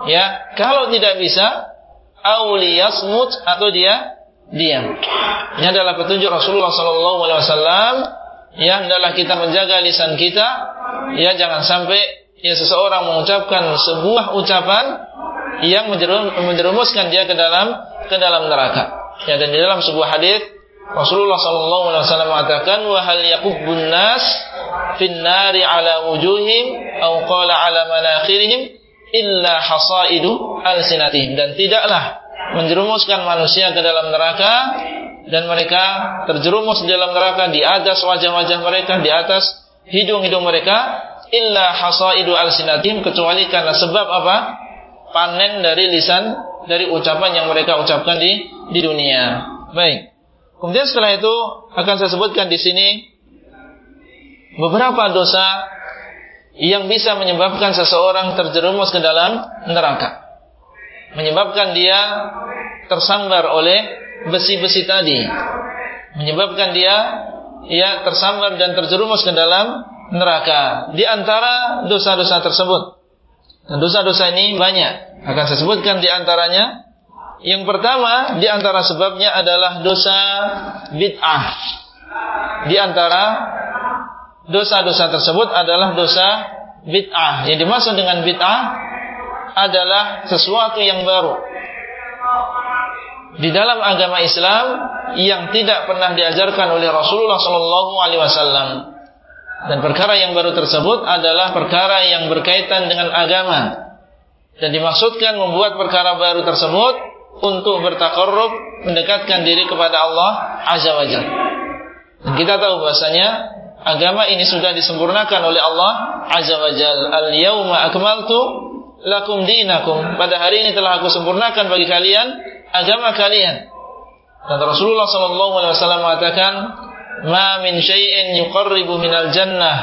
Ya, kalau tidak bisa aw liyasmut atau dia diam. Ini adalah petunjuk Rasulullah sallallahu alaihi wasallam ya adalah kita menjaga lisan kita ya jangan sampai ya seseorang mengucapkan sebuah ucapan yang menjerumuskan dia ke dalam ke dalam neraka. Ya dan di dalam sebuah hadis Rasulullah sallallahu alaihi wasallam mengatakan wa hal yaqubbun nas fin nari ala wujuhim au qala ala manakhirihim illa hasaidu alsinatihim dan tidaklah menjerumuskan manusia ke dalam neraka dan mereka terjerumus di dalam neraka di atas wajah-wajah mereka di atas hidung-hidung mereka illa hasaidu alsinatihim kecuali karena sebab apa panen dari lisan dari ucapan yang mereka ucapkan di di dunia baik kemudian setelah itu akan saya sebutkan di sini beberapa dosa yang bisa menyebabkan seseorang terjerumus ke dalam neraka. Menyebabkan dia tersambar oleh besi-besi tadi. Menyebabkan dia ya tersambar dan terjerumus ke dalam neraka. Di antara dosa-dosa tersebut. Dan dosa-dosa ini banyak. Akan saya sebutkan di antaranya. Yang pertama di antara sebabnya adalah dosa bid'ah. Di antara dosa-dosa tersebut adalah dosa bid'ah. Yang dimaksud dengan bid'ah adalah sesuatu yang baru. Di dalam agama Islam yang tidak pernah diajarkan oleh Rasulullah wasallam. Dan perkara yang baru tersebut adalah perkara yang berkaitan dengan agama. Dan dimaksudkan membuat perkara baru tersebut untuk bertakarrub mendekatkan diri kepada Allah Azza wa Jalla. Kita tahu bahasanya agama ini sudah disempurnakan oleh Allah Azza wa Jal. Al-yawma akmaltu lakum dinakum. Pada hari ini telah aku sempurnakan bagi kalian agama kalian. Dan Rasulullah sallallahu alaihi wasallam mengatakan, "Ma min syai'in yuqarribu minal jannah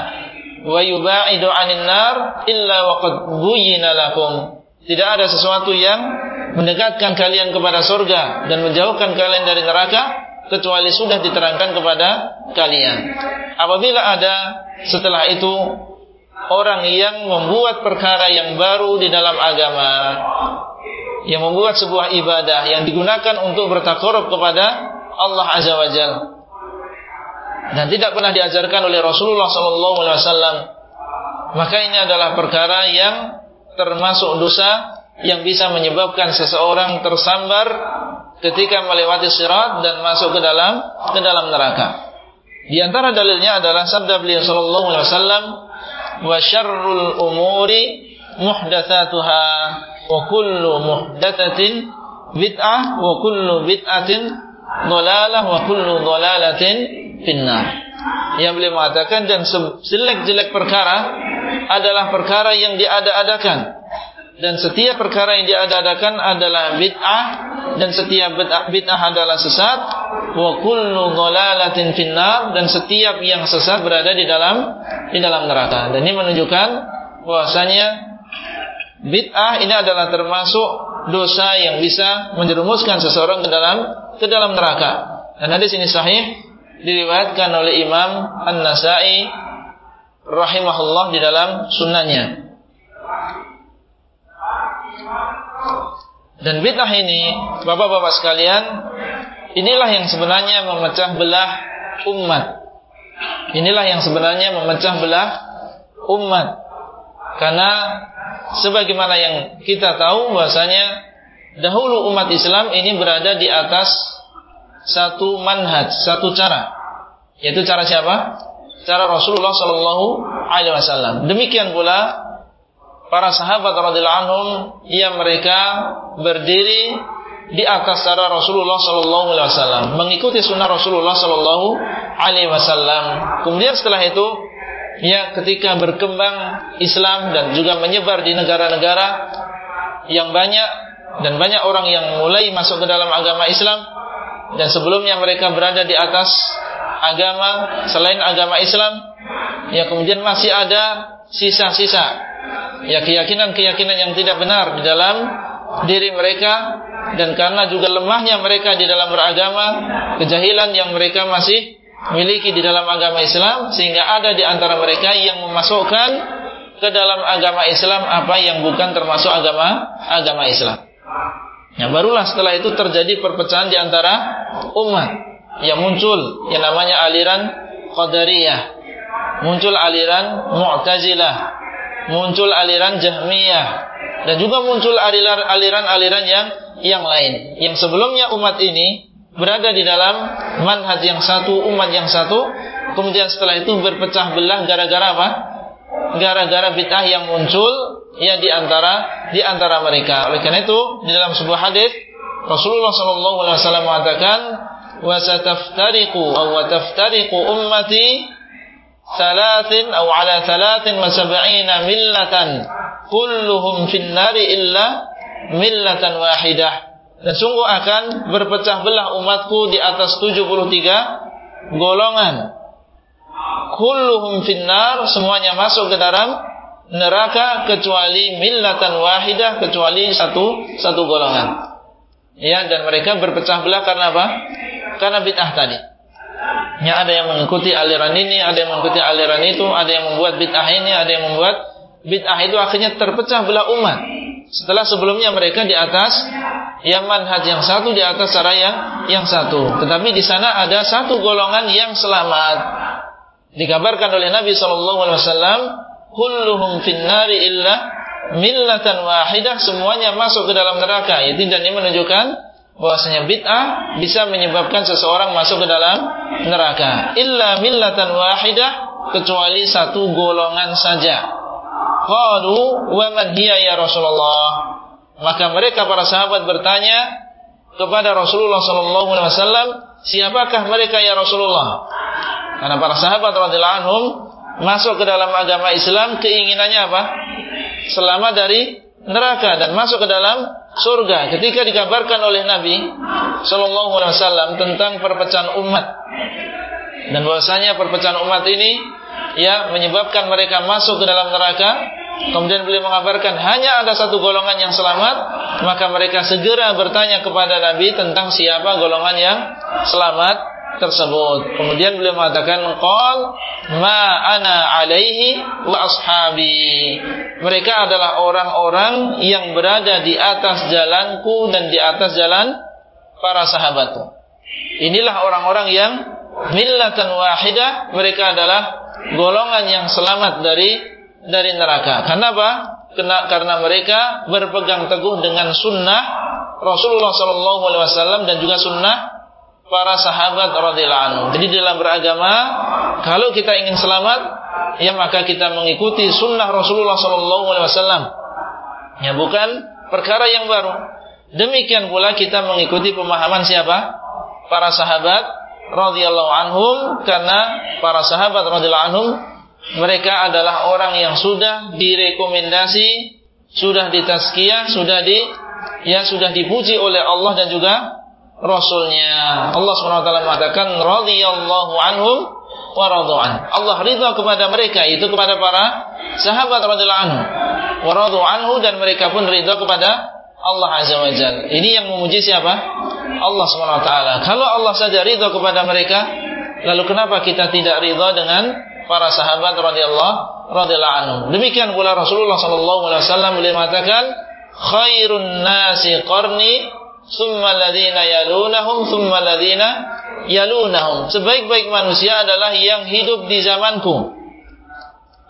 wa yuba'idu 'anil nar illa waqad buyyina lakum." Tidak ada sesuatu yang mendekatkan kalian kepada surga dan menjauhkan kalian dari neraka kecuali sudah diterangkan kepada kalian. Apabila ada setelah itu orang yang membuat perkara yang baru di dalam agama, yang membuat sebuah ibadah yang digunakan untuk bertakarub kepada Allah Azza wa Jalla dan tidak pernah diajarkan oleh Rasulullah sallallahu alaihi wasallam, maka ini adalah perkara yang termasuk dosa yang bisa menyebabkan seseorang tersambar ketika melewati sirat dan masuk ke dalam ke dalam neraka. Di antara dalilnya adalah sabda beliau sallallahu alaihi wasallam, "Wa syarrul umuri muhdatsatuha wa kullu muhdatsatin bid'ah wa kullu bid'atin dhalalah wa kullu dhalalatin finnar." Yang beliau mengatakan dan jelek-jelek perkara adalah perkara yang diada-adakan. Dan setiap perkara yang diadakan adalah bid'ah dan setiap bid'ah adalah sesat. Wa kullu dhalalatin finnar dan setiap yang sesat berada di dalam di dalam neraka. Dan ini menunjukkan bahwasanya bid'ah ini adalah termasuk dosa yang bisa menjerumuskan seseorang ke dalam ke dalam neraka. Dan hadis ini sahih diriwayatkan oleh Imam An-Nasa'i rahimahullah di dalam sunnahnya Dan bid'ah ini, bapak-bapak sekalian, inilah yang sebenarnya memecah belah umat. Inilah yang sebenarnya memecah belah umat. Karena sebagaimana yang kita tahu bahasanya dahulu umat Islam ini berada di atas satu manhaj, satu cara. Yaitu cara siapa? Cara Rasulullah sallallahu alaihi wasallam. Demikian pula para sahabat radhiyallahu anhum yang mereka berdiri di atas cara Rasulullah sallallahu alaihi wasallam, mengikuti sunnah Rasulullah sallallahu alaihi wasallam. Kemudian setelah itu ya ketika berkembang Islam dan juga menyebar di negara-negara yang banyak dan banyak orang yang mulai masuk ke dalam agama Islam dan sebelumnya mereka berada di atas agama selain agama Islam ya kemudian masih ada sisa-sisa ya keyakinan-keyakinan yang tidak benar di dalam diri mereka dan karena juga lemahnya mereka di dalam beragama, kejahilan yang mereka masih miliki di dalam agama Islam sehingga ada di antara mereka yang memasukkan ke dalam agama Islam apa yang bukan termasuk agama agama Islam. Ya barulah setelah itu terjadi perpecahan di antara umat yang muncul yang namanya aliran Qadariyah, muncul aliran Mu'tazilah, muncul aliran Jahmiyah dan juga muncul aliran-aliran yang yang lain. Yang sebelumnya umat ini berada di dalam manhaj yang satu, umat yang satu, kemudian setelah itu berpecah belah gara-gara apa? Gara-gara bid'ah yang muncul ya di antara di antara mereka. Oleh karena itu di dalam sebuah hadis Rasulullah wasallam mengatakan wa taftariqu ummati salatin aw ala salatin wa sab'ina millatan kulluhum finnari illa millatan wahidah dan sungguh akan berpecah belah umatku di atas 73 golongan. Kulluhum finnar semuanya masuk ke dalam neraka kecuali millatan wahidah kecuali satu satu golongan. Ya dan mereka berpecah belah karena apa karena bid'ah tadi Ya ada yang mengikuti aliran ini, ada yang mengikuti aliran itu, ada yang membuat bid'ah ini, ada yang membuat bid'ah itu akhirnya terpecah belah umat. Setelah sebelumnya mereka di atas yang manhaj yang satu di atas cara yang yang satu. Tetapi di sana ada satu golongan yang selamat. Dikabarkan oleh Nabi sallallahu alaihi wasallam, "Kulluhum finnari illa millatan wahidah." Semuanya masuk ke dalam neraka. Itu dan ini menunjukkan bahwasanya bid'ah bisa menyebabkan seseorang masuk ke dalam neraka. Illa millatan wahidah kecuali satu golongan saja. Qalu wa man hiya ya Rasulullah? Maka mereka para sahabat bertanya kepada Rasulullah sallallahu alaihi wasallam, siapakah mereka ya Rasulullah? Karena para sahabat radhiyallahu anhum masuk ke dalam agama Islam keinginannya apa? Selamat dari neraka dan masuk ke dalam surga. Ketika dikabarkan oleh Nabi Shallallahu Alaihi Wasallam tentang perpecahan umat dan bahwasanya perpecahan umat ini ya menyebabkan mereka masuk ke dalam neraka. Kemudian beliau mengabarkan hanya ada satu golongan yang selamat, maka mereka segera bertanya kepada Nabi tentang siapa golongan yang selamat tersebut. Kemudian beliau mengatakan qol ma ana alaihi wa ashabi. Mereka adalah orang-orang yang berada di atas jalanku dan di atas jalan para sahabatku. Inilah orang-orang yang millatan wahidah, mereka adalah golongan yang selamat dari dari neraka. Karena apa? Kena, karena mereka berpegang teguh dengan sunnah Rasulullah Sallallahu Alaihi Wasallam dan juga sunnah para sahabat radhiyallahu anhu. Jadi dalam beragama, kalau kita ingin selamat, ya maka kita mengikuti sunnah Rasulullah sallallahu alaihi wasallam. Ya bukan perkara yang baru. Demikian pula kita mengikuti pemahaman siapa? Para sahabat radhiyallahu anhum karena para sahabat radhiyallahu anhum mereka adalah orang yang sudah direkomendasi, sudah ditazkiyah, sudah di ya sudah dipuji oleh Allah dan juga Rasulnya. Allah SWT mengatakan radhiyallahu anhum wa radu'an. Allah ridha kepada mereka itu kepada para sahabat radhiyallahu anhu. Wa dan mereka pun ridha kepada Allah Azza wa Jalla. Ini yang memuji siapa? Allah SWT. Kalau Allah saja ridha kepada mereka, lalu kenapa kita tidak ridha dengan para sahabat radhiyallahu radhiyallahu? Demikian pula Rasulullah sallallahu alaihi wasallam beliau mengatakan khairun nasi qarni yalunahum yalunahum. Sebaik-baik manusia adalah yang hidup di zamanku.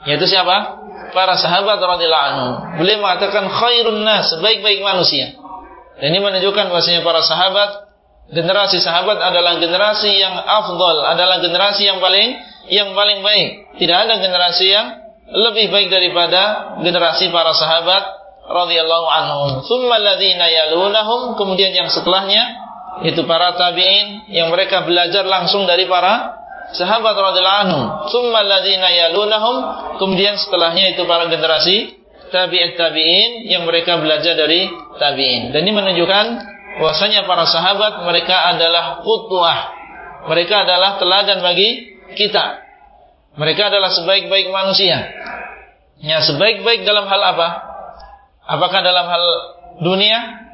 Yaitu siapa? Para sahabat radhiyallahu anhu. Beliau mengatakan khairun nas, sebaik-baik manusia. Dan ini menunjukkan bahwasanya para sahabat generasi sahabat adalah generasi yang afdal, adalah generasi yang paling yang paling baik. Tidak ada generasi yang lebih baik daripada generasi para sahabat radhiyallahu anhum. Tsumma alladziina yalunahum, kemudian yang setelahnya itu para tabi'in yang mereka belajar langsung dari para sahabat radhiyallahu anhum. Tsumma alladziina yalunahum, kemudian setelahnya itu para generasi tabi'in tabi'in yang mereka belajar dari tabi'in. Dan ini menunjukkan bahwasanya para sahabat mereka adalah qudwah. Mereka adalah teladan bagi kita. Mereka adalah sebaik-baik manusia. Ya, sebaik-baik dalam hal apa? Apakah dalam hal dunia?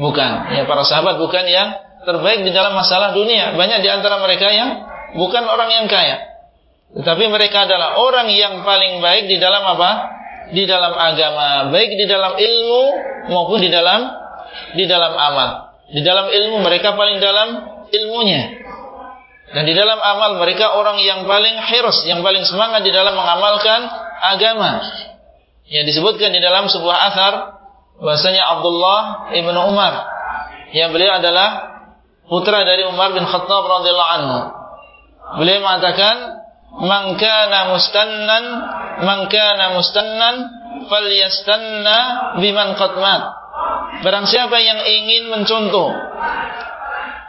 Bukan. Ya, para sahabat bukan yang terbaik di dalam masalah dunia. Banyak di antara mereka yang bukan orang yang kaya. Tetapi mereka adalah orang yang paling baik di dalam apa? Di dalam agama, baik di dalam ilmu maupun di dalam di dalam amal. Di dalam ilmu mereka paling dalam ilmunya. Dan di dalam amal mereka orang yang paling hirs, yang paling semangat di dalam mengamalkan agama yang disebutkan di dalam sebuah asar bahasanya Abdullah ibnu Umar yang beliau adalah putra dari Umar bin Khattab radhiyallahu anhu. Beliau mengatakan man kana mustannan man kana mustannan falyastanna biman qad. Barang siapa yang ingin mencontoh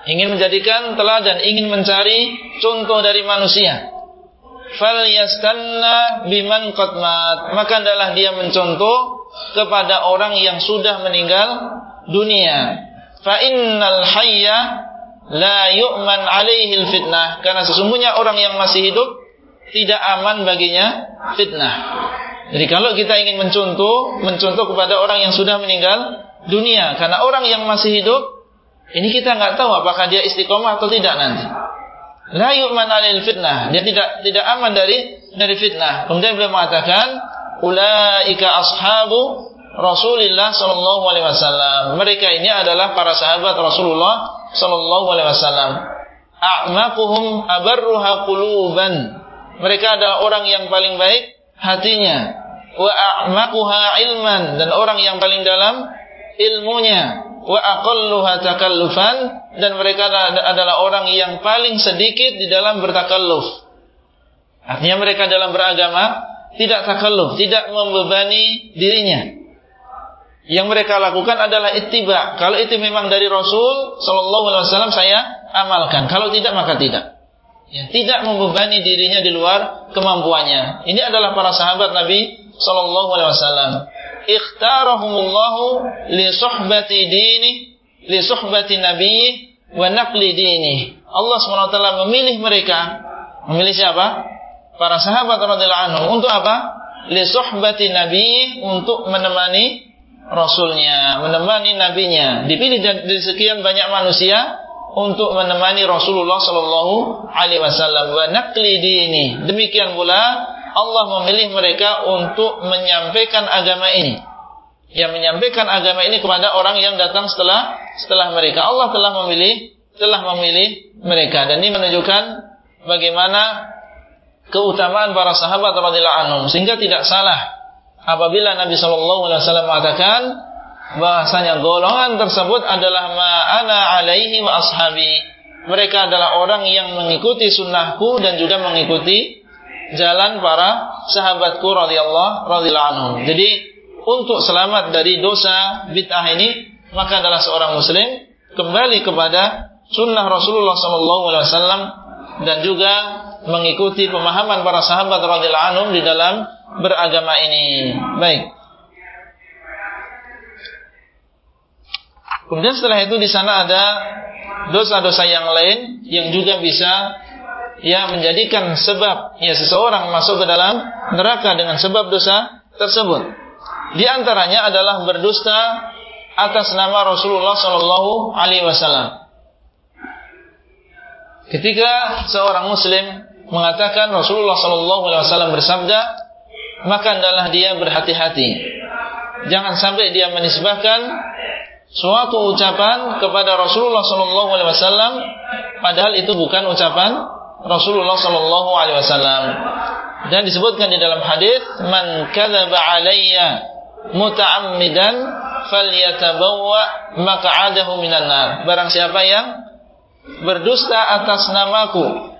ingin menjadikan teladan, ingin mencari contoh dari manusia. Falyastanna biman qad mat. Maka adalah dia mencontoh kepada orang yang sudah meninggal dunia. Fa innal hayya la yu'man alaihi fitnah karena sesungguhnya orang yang masih hidup tidak aman baginya fitnah. Jadi kalau kita ingin mencontoh, mencontoh kepada orang yang sudah meninggal dunia, karena orang yang masih hidup, ini kita nggak tahu apakah dia istiqomah atau tidak nanti. La yu'man alil fitnah, dia tidak tidak aman dari dari fitnah. Kemudian beliau mengatakan, ulaika ashabu Rasulullah sallallahu alaihi wasallam. Mereka ini adalah para sahabat Rasulullah sallallahu alaihi wasallam. A'maquhum abarruha quluban mereka adalah orang yang paling baik hatinya wa a'maquha ilman dan orang yang paling dalam ilmunya wa aqalluha takallufan dan mereka adalah orang yang paling sedikit di dalam bertakalluf. Artinya mereka dalam beragama tidak takalluf tidak membebani dirinya. Yang mereka lakukan adalah ittiba. Kalau itu memang dari Rasul sallallahu alaihi wasallam saya amalkan. Kalau tidak maka tidak. Ya, tidak membebani dirinya di luar kemampuannya. Ini adalah para sahabat Nabi sallallahu alaihi wasallam. Ikhtarahumullahu li suhbati dini, li suhbati nabi wa naqli dini. Allah SWT memilih mereka. Memilih siapa? Para sahabat radhiyallahu anhu untuk apa? Li suhbati nabi untuk menemani rasulnya, menemani nabinya. Dipilih dari sekian banyak manusia untuk menemani Rasulullah Sallallahu Alaihi Wasallam wa nakli dini. Demikian pula Allah memilih mereka untuk menyampaikan agama ini. Yang menyampaikan agama ini kepada orang yang datang setelah setelah mereka. Allah telah memilih telah memilih mereka dan ini menunjukkan bagaimana keutamaan para sahabat radhiyallahu anhum sehingga tidak salah apabila Nabi sallallahu alaihi wasallam mengatakan bahasanya golongan tersebut adalah ma'ana alaihi wa ashabi. Mereka adalah orang yang mengikuti sunnahku dan juga mengikuti jalan para sahabatku radhiyallahu radhiyallahu anhum. Jadi untuk selamat dari dosa bid'ah ini maka adalah seorang muslim kembali kepada sunnah Rasulullah sallallahu alaihi wasallam dan juga mengikuti pemahaman para sahabat radhiyallahu anhum di dalam beragama ini. Baik. Kemudian setelah itu di sana ada dosa-dosa yang lain yang juga bisa ya menjadikan sebab ya seseorang masuk ke dalam neraka dengan sebab dosa tersebut. Di antaranya adalah berdusta atas nama Rasulullah Shallallahu Alaihi Wasallam. Ketika seorang Muslim mengatakan Rasulullah Shallallahu Alaihi Wasallam bersabda, maka adalah dia berhati-hati. Jangan sampai dia menisbahkan suatu ucapan kepada Rasulullah sallallahu alaihi wasallam padahal itu bukan ucapan Rasulullah sallallahu alaihi wasallam. Dan disebutkan di dalam hadis man kadzaba alayya muta'ammidan falyatabawwa maq'adahu minan nar. Barang siapa yang berdusta atas namaku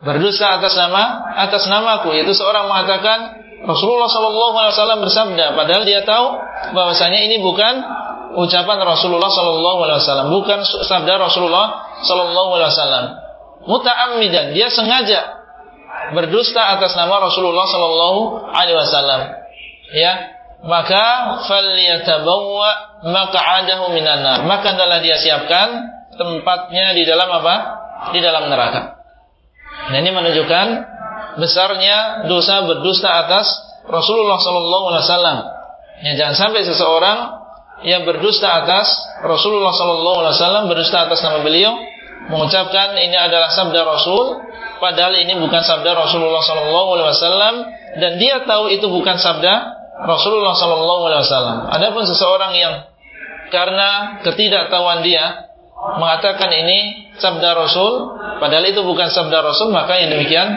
berdusta atas nama atas namaku yaitu seorang mengatakan Rasulullah sallallahu alaihi wasallam bersabda padahal dia tahu bahwasanya ini bukan ucapan Rasulullah sallallahu alaihi wasallam, bukan sabda Rasulullah sallallahu alaihi wasallam. Muta'ammidan, dia sengaja berdusta atas nama Rasulullah sallallahu alaihi wasallam. Ya, maka falyatabawwa maq'adahu minan nar. Maka adalah dia siapkan tempatnya di dalam apa? Di dalam neraka. Nah, ini menunjukkan besarnya dosa berdusta atas Rasulullah sallallahu alaihi wasallam. Ya, jangan sampai seseorang yang berdusta atas Rasulullah sallallahu alaihi wasallam berdusta atas nama beliau mengucapkan ini adalah sabda Rasul padahal ini bukan sabda Rasulullah sallallahu alaihi wasallam dan dia tahu itu bukan sabda Rasulullah sallallahu alaihi wasallam. Adapun seseorang yang karena ketidaktahuan dia mengatakan ini sabda Rasul padahal itu bukan sabda Rasul maka yang demikian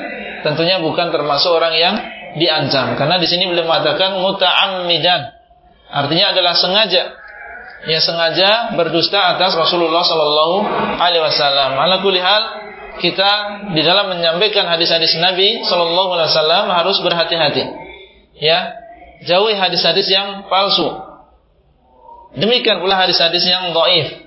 tentunya bukan termasuk orang yang diancam karena di sini beliau mengatakan muta'ammidan Artinya adalah sengaja ya sengaja berdusta atas Rasulullah sallallahu alaihi wasallam. Kita di dalam menyampaikan hadis-hadis Nabi Shallallahu Alaihi Wasallam harus berhati-hati. Ya, jauhi hadis-hadis yang palsu. Demikian pula hadis-hadis yang doif,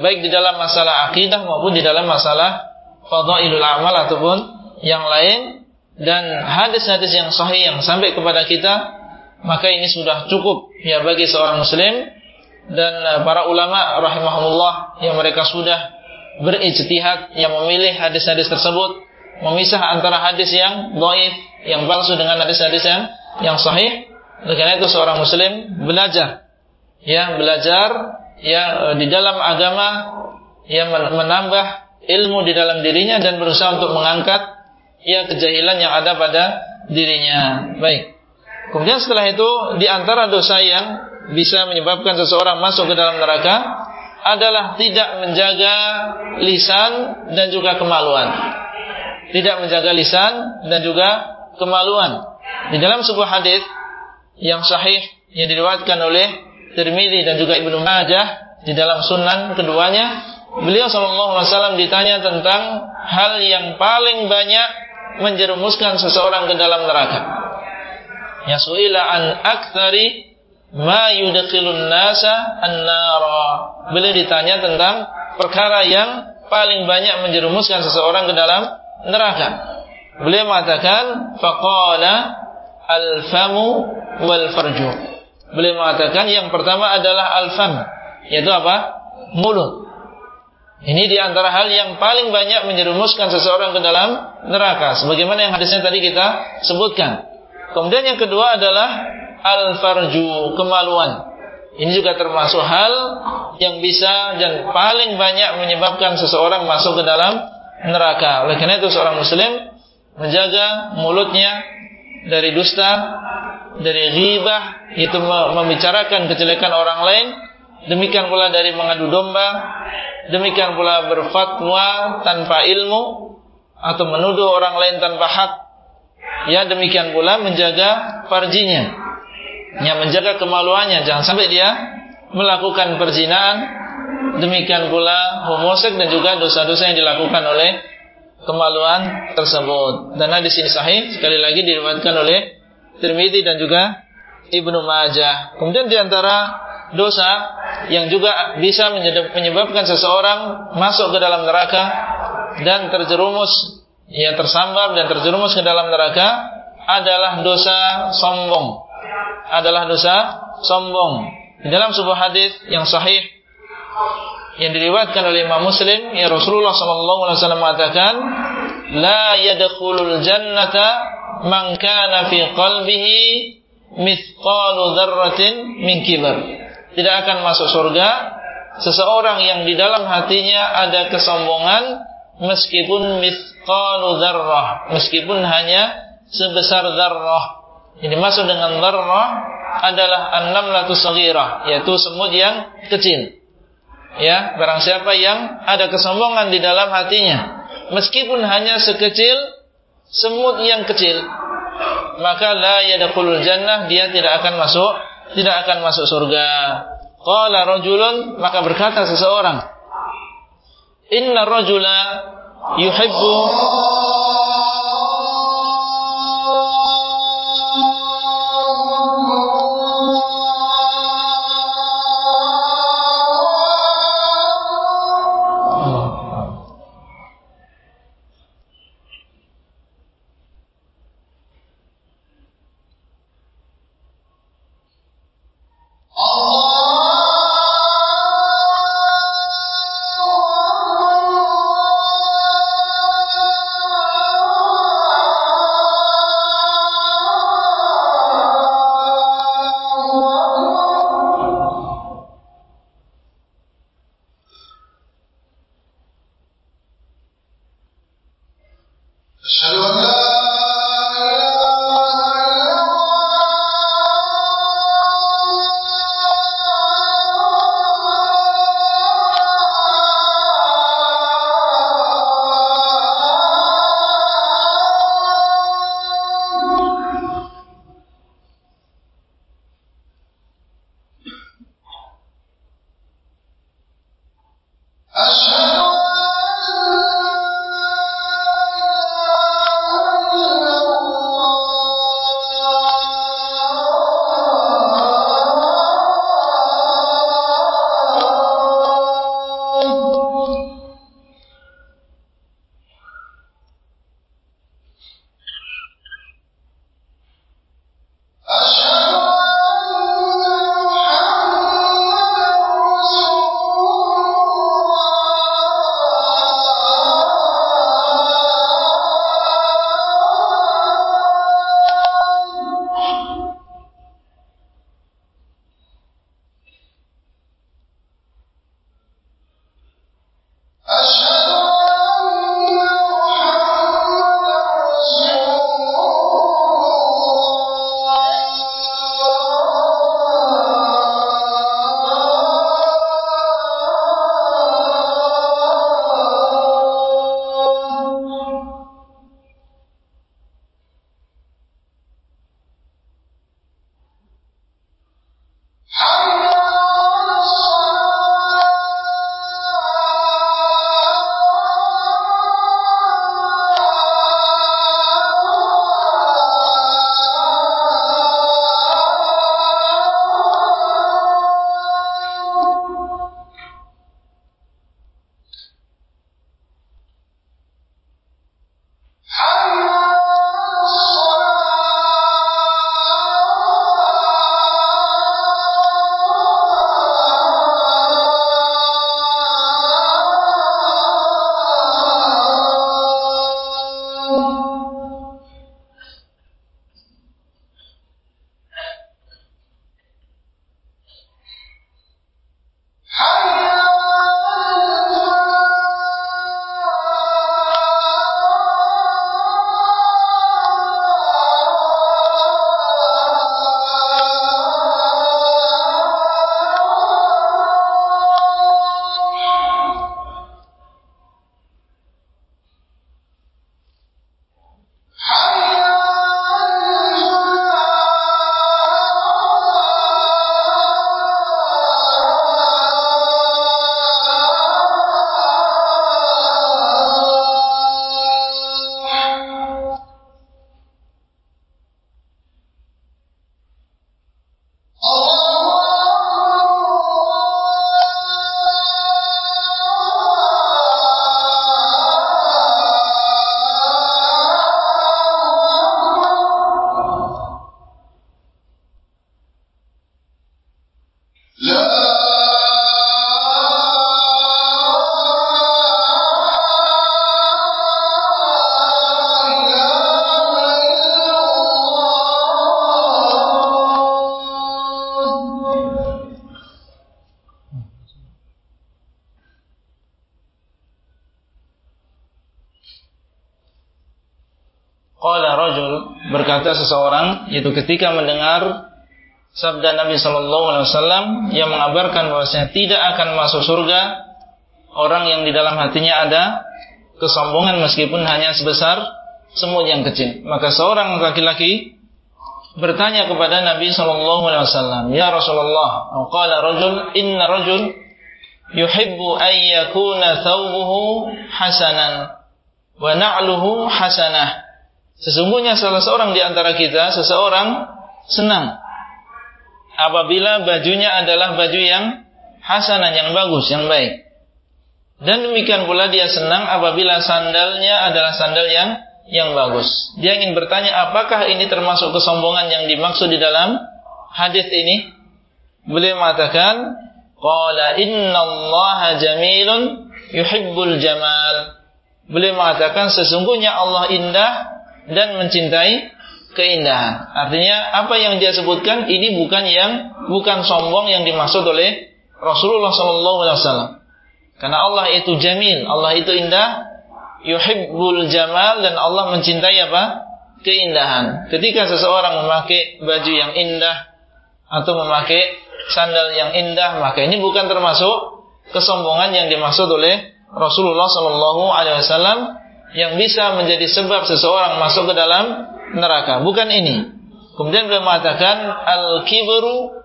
baik di dalam masalah akidah maupun di dalam masalah fadailul amal ataupun yang lain dan hadis-hadis yang sahih yang sampai kepada kita maka ini sudah cukup ya bagi seorang muslim dan eh, para ulama rahimahumullah yang mereka sudah berijtihad yang memilih hadis-hadis tersebut memisah antara hadis yang dhaif yang palsu dengan hadis-hadis yang yang sahih karena itu seorang muslim belajar ya belajar ya eh, di dalam agama yang menambah ilmu di dalam dirinya dan berusaha untuk mengangkat ya kejahilan yang ada pada dirinya. Baik. Kemudian setelah itu di antara dosa yang bisa menyebabkan seseorang masuk ke dalam neraka adalah tidak menjaga lisan dan juga kemaluan. Tidak menjaga lisan dan juga kemaluan. Di dalam sebuah hadis yang sahih yang diriwayatkan oleh Tirmidzi dan juga Ibnu Majah di dalam sunan keduanya, beliau sallallahu alaihi wasallam ditanya tentang hal yang paling banyak menjerumuskan seseorang ke dalam neraka. Ya suila an aktsari ma yudkhilun nasa an-nara. Beliau ditanya tentang perkara yang paling banyak menjerumuskan seseorang ke dalam neraka. Beliau mengatakan faqala al-famu wal farju. Beliau mengatakan yang pertama adalah al-fam, yaitu apa? Mulut. Ini di antara hal yang paling banyak menjerumuskan seseorang ke dalam neraka. Sebagaimana yang hadisnya tadi kita sebutkan. Kemudian yang kedua adalah al-farju, kemaluan. Ini juga termasuk hal yang bisa dan paling banyak menyebabkan seseorang masuk ke dalam neraka. Oleh karena itu seorang muslim menjaga mulutnya dari dusta, dari ghibah, itu membicarakan kejelekan orang lain, demikian pula dari mengadu domba, Demikian pula berfatwa tanpa ilmu atau menuduh orang lain tanpa hak. Ya demikian pula menjaga farjinya. Ya menjaga kemaluannya jangan sampai dia melakukan perzinaan. Demikian pula homoseks dan juga dosa-dosa yang dilakukan oleh kemaluan tersebut. Dan hadis ini sahih sekali lagi diriwayatkan oleh Tirmidzi dan juga Ibnu Majah. Kemudian di antara dosa yang juga bisa menyebabkan seseorang masuk ke dalam neraka dan terjerumus yang tersambar dan terjerumus ke dalam neraka adalah dosa sombong. Adalah dosa sombong. Di dalam sebuah hadis yang sahih yang diriwayatkan oleh Imam Muslim, ya Rasulullah sallallahu alaihi wasallam mengatakan, "La yadkhulul jannata man kana fi qalbihi mithqalu dzarratin min kibar." tidak akan masuk surga seseorang yang di dalam hatinya ada kesombongan meskipun mithqalu dzarrah meskipun hanya sebesar dzarrah ini masuk dengan dzarrah adalah an-namlatu saghirah yaitu semut yang kecil ya barang siapa yang ada kesombongan di dalam hatinya meskipun hanya sekecil semut yang kecil maka la yadkhulul jannah dia tidak akan masuk tidak akan masuk surga. Qala rajulun maka berkata seseorang, "Inna rajula yuhibbu yaitu ketika mendengar sabda Nabi sallallahu alaihi wasallam yang mengabarkan bahwasanya tidak akan masuk surga orang yang di dalam hatinya ada kesombongan meskipun hanya sebesar semut yang kecil. Maka seorang laki-laki bertanya kepada Nabi sallallahu alaihi wasallam, "Ya Rasulullah, qala rajul inna rajul yuhibbu an yakuna thawbuhu hasanan wa na'luhu hasanah." Sesungguhnya salah seorang di antara kita, seseorang senang apabila bajunya adalah baju yang hasanah, yang bagus, yang baik. Dan demikian pula dia senang apabila sandalnya adalah sandal yang yang bagus. Dia ingin bertanya apakah ini termasuk kesombongan yang dimaksud di dalam hadis ini? Beliau mengatakan, "Qala innallaha jamilun yuhibbul jamal." Beliau mengatakan sesungguhnya Allah indah dan mencintai keindahan. Artinya apa yang dia sebutkan ini bukan yang bukan sombong yang dimaksud oleh Rasulullah sallallahu alaihi wasallam. Karena Allah itu jamil, Allah itu indah, yuhibbul jamal dan Allah mencintai apa? keindahan. Ketika seseorang memakai baju yang indah atau memakai sandal yang indah, maka ini bukan termasuk kesombongan yang dimaksud oleh Rasulullah sallallahu alaihi wasallam yang bisa menjadi sebab seseorang masuk ke dalam neraka. Bukan ini. Kemudian beliau mengatakan al-kibru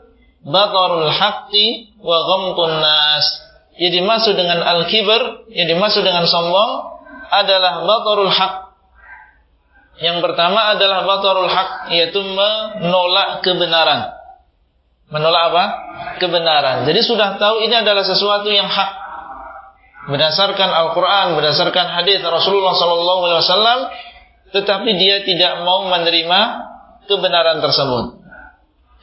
batarul haqqi wa ghamtun nas. Yang dimaksud dengan al-kibr, yang dimaksud dengan sombong adalah batarul haq. Yang pertama adalah batarul haq, yaitu menolak kebenaran. Menolak apa? Kebenaran. Jadi sudah tahu ini adalah sesuatu yang hak. Berdasarkan Al-Quran, berdasarkan hadis Rasulullah SAW, tetapi dia tidak mau menerima kebenaran tersebut.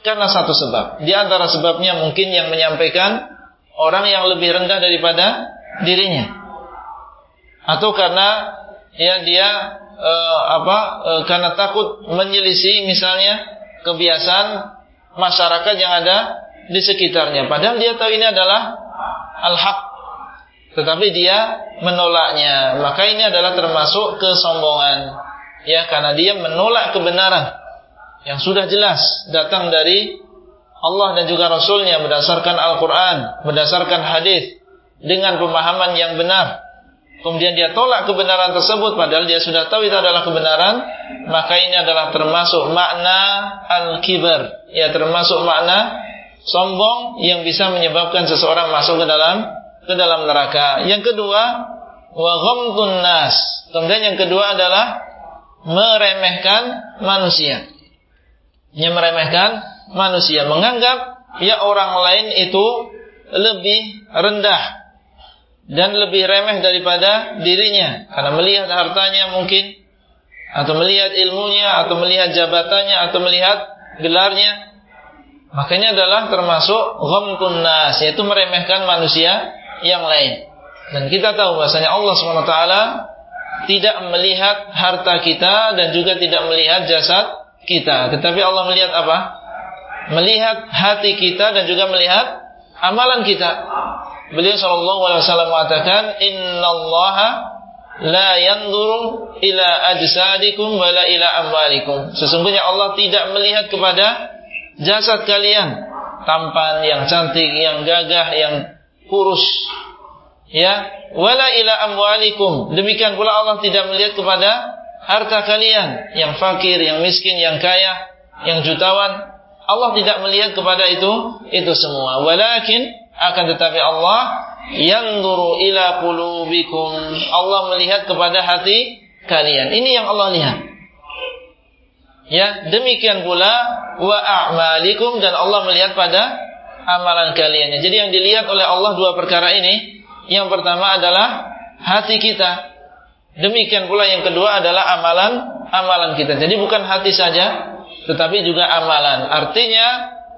Karena satu sebab. Di antara sebabnya mungkin yang menyampaikan orang yang lebih rendah daripada dirinya. Atau karena ya dia e, apa e, karena takut menyelisih misalnya kebiasaan masyarakat yang ada di sekitarnya. Padahal dia tahu ini adalah al-haq. Tetapi dia menolaknya. Maka ini adalah termasuk kesombongan. Ya, karena dia menolak kebenaran yang sudah jelas datang dari Allah dan juga Rasulnya berdasarkan Al-Quran, berdasarkan hadis dengan pemahaman yang benar. Kemudian dia tolak kebenaran tersebut padahal dia sudah tahu itu adalah kebenaran, maka ini adalah termasuk makna al-kibar, ya termasuk makna sombong yang bisa menyebabkan seseorang masuk ke dalam ke dalam neraka. Yang kedua, wa nas. Kemudian yang kedua adalah meremehkan manusia. Yang meremehkan manusia menganggap ya orang lain itu lebih rendah dan lebih remeh daripada dirinya karena melihat hartanya mungkin atau melihat ilmunya atau melihat jabatannya atau melihat gelarnya makanya adalah termasuk ghamtun nas yaitu meremehkan manusia yang lain dan kita tahu bahasanya Allah SWT tidak melihat harta kita dan juga tidak melihat jasad kita tetapi Allah melihat apa melihat hati kita dan juga melihat amalan kita. Beliau wasallam mengatakan, "Innallaha la yanzuru ila ajsadikum wala ila amwalikum." Sesungguhnya Allah tidak melihat kepada jasad kalian, tampan yang cantik, yang gagah, yang kurus. Ya, wala ila amwalikum. Demikian pula Allah tidak melihat kepada harta kalian, yang fakir, yang miskin, yang kaya, yang jutawan, Allah tidak melihat kepada itu itu semua. Walakin akan tetapi Allah yang duru ila qulubikum. Allah melihat kepada hati kalian. Ini yang Allah lihat. Ya, demikian pula wa a'malikum dan Allah melihat pada amalan kalian. Jadi yang dilihat oleh Allah dua perkara ini. Yang pertama adalah hati kita. Demikian pula yang kedua adalah amalan amalan kita. Jadi bukan hati saja, tetapi juga amalan. Artinya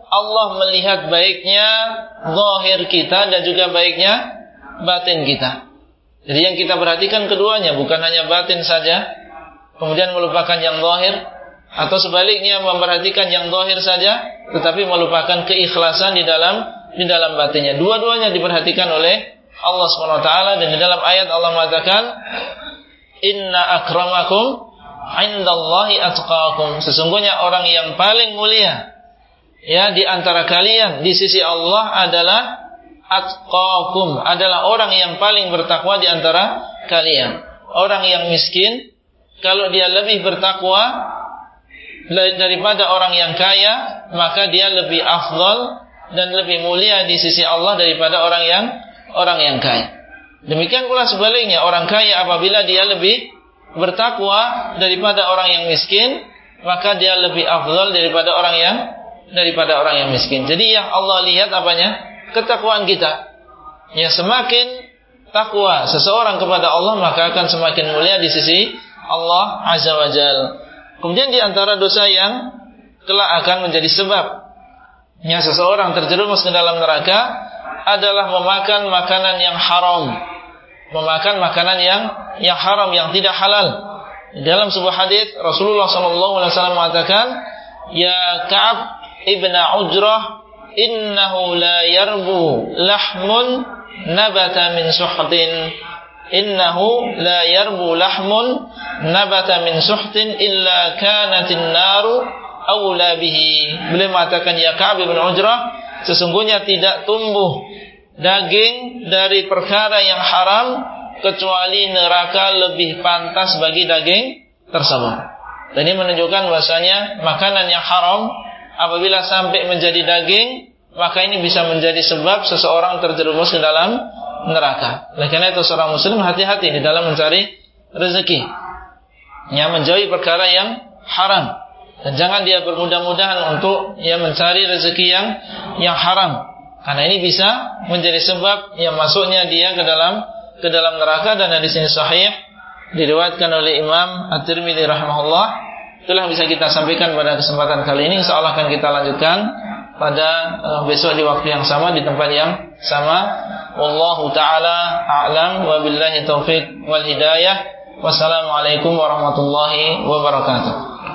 Allah melihat baiknya zahir kita dan juga baiknya batin kita. Jadi yang kita perhatikan keduanya bukan hanya batin saja kemudian melupakan yang zahir atau sebaliknya memperhatikan yang zahir saja tetapi melupakan keikhlasan di dalam di dalam batinnya. Dua-duanya diperhatikan oleh Allah SWT dan di dalam ayat Allah mengatakan inna akramakum indallahi atqakum. Sesungguhnya orang yang paling mulia ya di antara kalian di sisi Allah adalah atqakum, adalah orang yang paling bertakwa di antara kalian. Orang yang miskin kalau dia lebih bertakwa daripada orang yang kaya, maka dia lebih afdal dan lebih mulia di sisi Allah daripada orang yang orang yang kaya. Demikian pula sebaliknya orang kaya apabila dia lebih bertakwa daripada orang yang miskin, maka dia lebih afdal daripada orang yang daripada orang yang miskin. Jadi yang Allah lihat apanya? Ketakwaan kita. Ya semakin takwa seseorang kepada Allah maka akan semakin mulia di sisi Allah Azza wa Jal. Kemudian di antara dosa yang kelak akan menjadi sebab yang seseorang terjerumus ke dalam neraka adalah memakan makanan yang haram memakan makanan yang yang haram yang tidak halal. Dalam sebuah hadis Rasulullah wasallam mengatakan, "Ya Ka'ab ibn Ujrah, innahu la yarbu lahmun nabata min suhtin." Innahu la yarbu lahmun nabata min suhtin illa kanatin naru awla bihi. Beliau mengatakan, "Ya Ka'ab ibn Ujrah, sesungguhnya tidak tumbuh daging dari perkara yang haram kecuali neraka lebih pantas bagi daging tersebut. Dan ini menunjukkan bahasanya makanan yang haram apabila sampai menjadi daging maka ini bisa menjadi sebab seseorang terjerumus ke dalam neraka. Oleh karena itu seorang muslim hati-hati di dalam mencari rezeki. Yang menjauhi perkara yang haram dan jangan dia bermudah-mudahan untuk ya mencari rezeki yang yang haram karena ini bisa menjadi sebab yang masuknya dia ke dalam ke dalam neraka dan di sini sahih diriwayatkan oleh Imam At-Tirmidzi rahimahullah. Itulah bisa kita sampaikan pada kesempatan kali ini. Insyaallah akan kita lanjutkan pada uh, besok di waktu yang sama di tempat yang sama. Wallahu taala a'lam wa billahi taufik wal hidayah. Wassalamualaikum warahmatullahi wabarakatuh.